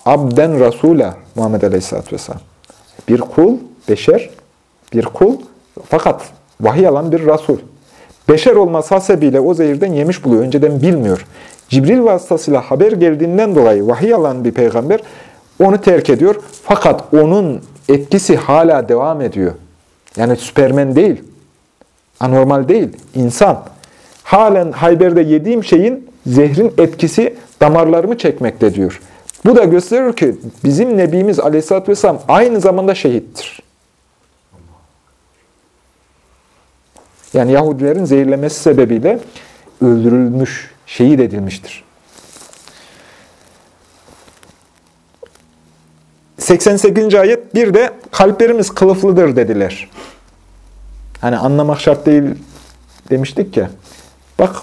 A: abden rasula Muhammed Aleyhisselatü Vesselam. Bir kul, beşer, bir kul fakat vahiy alan bir rasul. Beşer olması hasebiyle o zehirden yemiş buluyor. Önceden bilmiyor. Cibril vasıtasıyla haber geldiğinden dolayı vahiy alan bir peygamber onu terk ediyor. Fakat onun etkisi hala devam ediyor. Yani süpermen değil. Anormal değil. insan. Halen Hayber'de yediğim şeyin zehrin etkisi damarlarımı çekmekte diyor. Bu da gösterir ki bizim Nebimiz Aleyhisselatü Vesselam aynı zamanda şehittir. Yani Yahudilerin zehirlemesi sebebiyle öldürülmüş, şehit edilmiştir. 88. ayet bir de kalplerimiz kılıflıdır dediler. Hani anlamak şart değil demiştik ya. Bak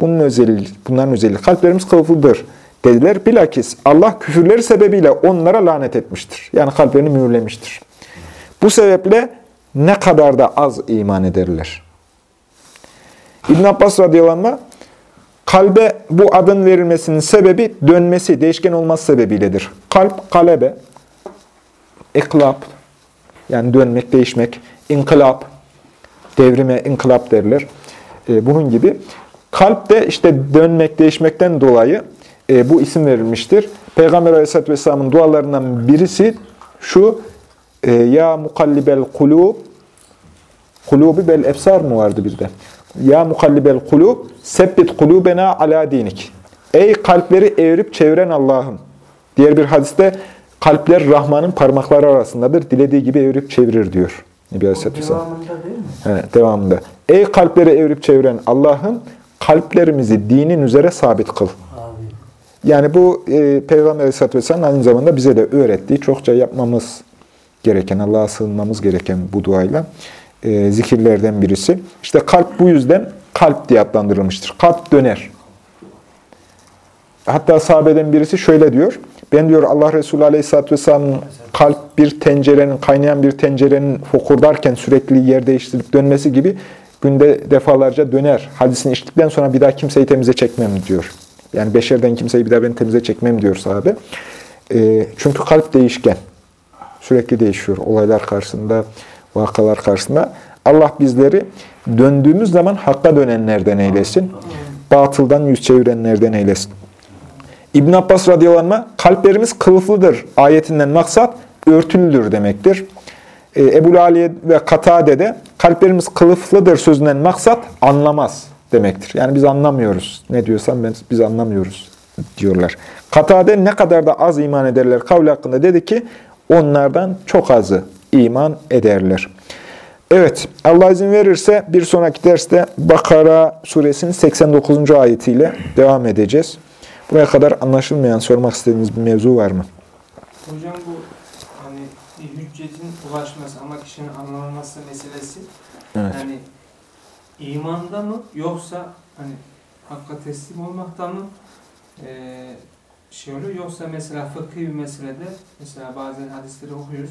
A: bunun özelliği, bunların özelliği. Kalplerimiz kılıflıdır dediler. Bilakis Allah küfürleri sebebiyle onlara lanet etmiştir. Yani kalplerini mühürlemiştir. Bu sebeple ne kadar da az iman ederler. İbn Abbas radıyallahu kalbe bu adın verilmesinin sebebi dönmesi, değişken olması sebebiyledir. Kalp, kalebe, iklap, yani dönmek, değişmek, inkılap, devrime inkılap derler. E, bunun gibi. Kalp de işte dönmek, değişmekten dolayı e, bu isim verilmiştir. Peygamber Aleyhisselatü Vesselam'ın dualarından birisi şu, e, Ya mukallibel kulub, kulubi bel efsar mı vardı bir de? Ya mukallibel kulub, sebbit kulubena ala dinik. Ey kalpleri evirip çeviren Allah'ım. Diğer bir hadiste kalpler Rahman'ın parmakları arasındadır. Dilediği gibi evirip çevirir diyor. Nebi Aleyhisselatü Vesselam.
B: Devamında değil mi?
A: Evet, devamında. Ey kalpleri evirip çeviren Allah'ım kalplerimizi dinin üzere sabit kıl. Yani bu e, Peygamber Aleyhisselatü Vesselam aynı zamanda bize de öğrettiği, çokça yapmamız gereken, Allah'a sığınmamız gereken bu duayla e, zikirlerden birisi. İşte kalp bu yüzden kalp diye adlandırılmıştır. Kalp döner. Hatta sahabeden birisi şöyle diyor. Ben diyor Allah Resulü Aleyhisselatü Vesselam'ın kalp bir tencerenin, kaynayan bir tencerenin fokurdarken sürekli yer değiştirip dönmesi gibi günde defalarca döner. Hadisini içtikten sonra bir daha kimseyi temize çekmem diyor. Yani beşerden kimseyi bir daha ben temize çekmem diyor sahabe. E, çünkü kalp değişken. Sürekli değişiyor olaylar karşısında, vakalar karşısında. Allah bizleri döndüğümüz zaman hakka dönenlerden eylesin. Batıldan yüz çevirenlerden eylesin. İbn Abbas radıyallahu anh, kalplerimiz kılıflıdır ayetinden maksat örtülüdür demektir. Ee, Ebu Aliye ve Katade de kalplerimiz kılıflıdır sözünden maksat anlamaz demektir. Yani biz anlamıyoruz. Ne diyorsam ben, biz anlamıyoruz diyorlar. Katade ne kadar da az iman ederler kavli hakkında dedi ki onlardan çok azı iman ederler. Evet, Allah izin verirse bir sonraki derste Bakara suresinin 89. ayetiyle devam edeceğiz. Buraya kadar anlaşılmayan, sormak istediğiniz bir mevzu var mı?
F: Hocam bu hüccetin ulaşması ama kişinin anlamaması meselesi
A: Evet.
F: yani imanda mı yoksa hani hakka teslim olmakta mı eee şey oluyor yoksa mesela fıkhi bir meselede mesela bazen hadisleri okuyoruz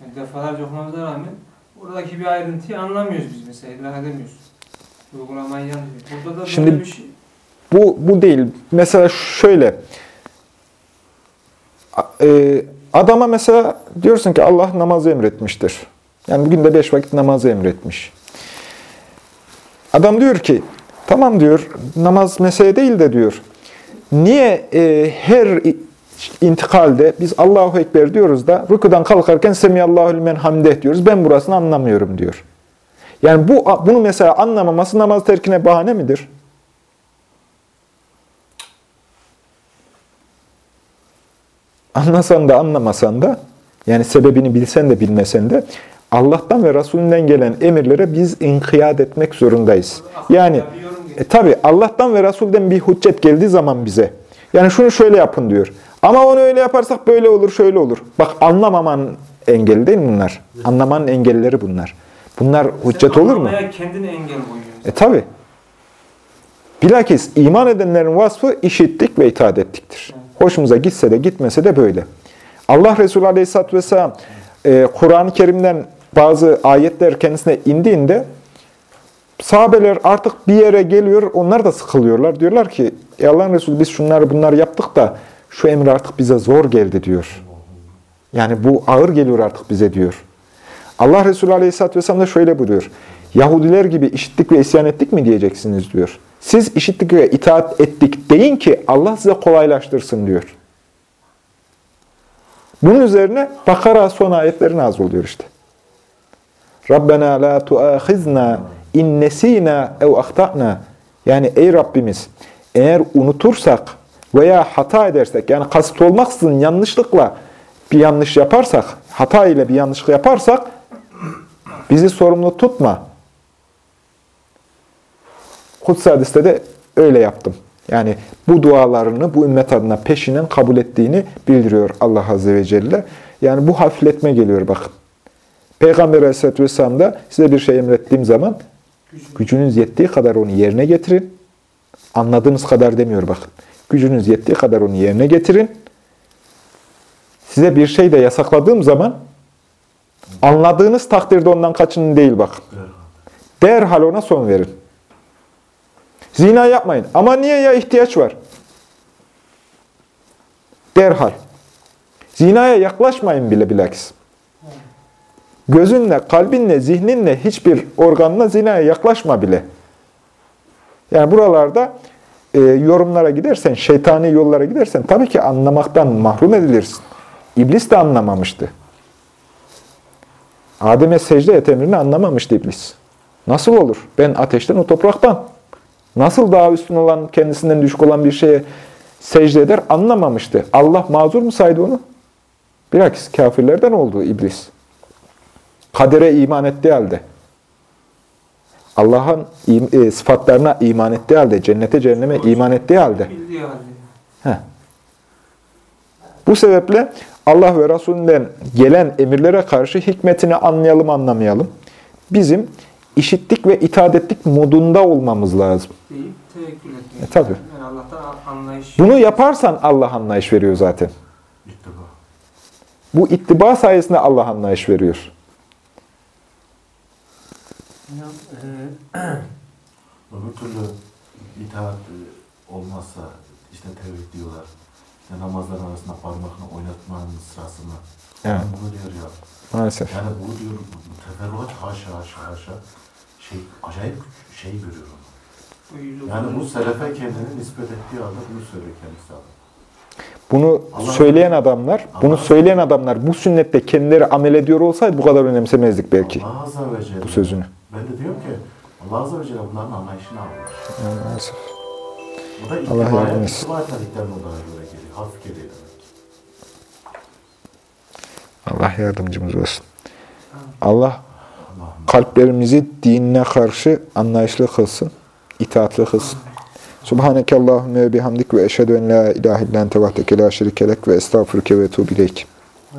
F: yani defalarca okumamıza rağmen oradaki bir ayrıntıyı anlamıyoruz biz mesela idrak edemiyoruz. Uygulamayı yanlış. Burada da
A: Şimdi-
F: bir şey
A: Bu, bu değil. Mesela şöyle. E, adama mesela diyorsun ki Allah namazı emretmiştir. Yani bugün de beş vakit namazı emretmiş. Adam diyor ki Tamam diyor, namaz mesele değil de diyor. Niye e, her intikalde biz Allahu Ekber diyoruz da rükudan kalkarken Semiyallahu limen hamdeh diyoruz. Ben burasını anlamıyorum diyor. Yani bu bunu mesela anlamaması namaz terkine bahane midir? Anlasan da anlamasan da yani sebebini bilsen de bilmesen de Allah'tan ve Resulünden gelen emirlere biz inkiyat etmek zorundayız. Yani e, tabi Allah'tan ve Resul'den bir hüccet geldiği zaman bize yani şunu şöyle yapın diyor. Ama onu öyle yaparsak böyle olur, şöyle olur. Bak anlamaman engeli değil bunlar? Anlamanın engelleri bunlar. Bunlar hüccet olur mu?
F: Kendine engel koyuyorsun.
A: E tabi. Bilakis iman edenlerin vasfı işittik ve itaat ettiktir. Hoşumuza gitse de gitmese de böyle. Allah Resulü Aleyhisselatü Vesselam e, Kur'an-ı Kerim'den bazı ayetler kendisine indiğinde sahabeler artık bir yere geliyor, onlar da sıkılıyorlar. Diyorlar ki, "Ey Allah'ın Resulü biz şunları bunları yaptık da şu emir artık bize zor geldi diyor. Yani bu ağır geliyor artık bize diyor. Allah Resulü Aleyhisselatü Vesselam da şöyle buyuruyor. Yahudiler gibi işittik ve isyan ettik mi diyeceksiniz diyor. Siz işittik ve itaat ettik deyin ki Allah size kolaylaştırsın diyor. Bunun üzerine Bakara son ayetleri nazil oluyor işte. Rabbena la tuahizna in nesina ev ahtana. Yani ey Rabbimiz eğer unutursak veya hata edersek yani kasıt olmaksızın yanlışlıkla bir yanlış yaparsak, hata ile bir yanlışlık yaparsak bizi sorumlu tutma. Kutsi hadiste de öyle yaptım. Yani bu dualarını bu ümmet adına peşinen kabul ettiğini bildiriyor Allah Azze ve Celle. Yani bu hafifletme geliyor bakın. Peygamber Aleyhisselatü Vesselam da size bir şey emrettiğim zaman gücünüz yettiği kadar onu yerine getirin. Anladığınız kadar demiyor bakın. Gücünüz yettiği kadar onu yerine getirin. Size bir şey de yasakladığım zaman anladığınız takdirde ondan kaçının değil bakın. Derhal ona son verin. Zina yapmayın. Ama niye ya ihtiyaç var? Derhal. Zinaya yaklaşmayın bile bilakis. Gözünle, kalbinle, zihninle, hiçbir organla zinaya yaklaşma bile. Yani buralarda e, yorumlara gidersen, şeytani yollara gidersen tabii ki anlamaktan mahrum edilirsin. İblis de anlamamıştı. Adem'e secde et emrini anlamamıştı iblis. Nasıl olur? Ben ateşten, o topraktan. Nasıl daha üstün olan, kendisinden düşük olan bir şeye secde eder anlamamıştı. Allah mazur mu saydı onu? Bilakis kafirlerden oldu iblis. Kadere iman ettiği halde. Allah'ın e, sıfatlarına iman ettiği halde, cennete cehenneme iman ettiği halde. Heh. Bu sebeple Allah ve Resulünden gelen emirlere karşı hikmetini anlayalım anlamayalım. Bizim işittik ve itaat ettik modunda olmamız lazım.
F: Deyip tevekkül etmek.
A: E, tabii.
F: Yani Allah'tan anlayış.
A: Bunu yaparsan Allah anlayış veriyor zaten.
C: İttiba.
A: Bu ittiba sayesinde Allah anlayış veriyor.
C: Öbür türlü itaat e, olmazsa işte tevhid diyorlar. İşte namazların arasında parmakla oynatmanın sırasını.
A: Evet.
C: Ben bunu diyor ya.
A: Maalesef.
C: Yani bu diyor teferruat haşa haşa haşa. Şey acayip şey görüyorum. Yani bu selefe kendini nispet ettiği halde bunu söylüyor kendisi adam.
A: Bunu
C: Allah-
A: söyleyen adamlar, bunu
C: Allah-
A: söyleyen adamlar bu sünnette kendileri amel ediyor olsaydı bu kadar önemsemezdik belki
C: Allah Azze ve Celle.
A: bu sözünü.
C: Ben de diyorum ki Allah Azze ve Celle bunların anlayışını almış.
A: Yani maalesef.
C: Bu da
A: Allah yardım etsin.
C: etmedikten onlara göre geliyor. Hafif geliyor demek.
A: Allah yardımcımız olsun. Allah. Kalplerimizi dinine karşı anlayışlı kılsın, itaatli kılsın. Subhaneke Allahümme ve bihamdik ve eşhedü en la ilahe illen tevahdeke la şerikelek ve estağfurke ve etubu ileyk.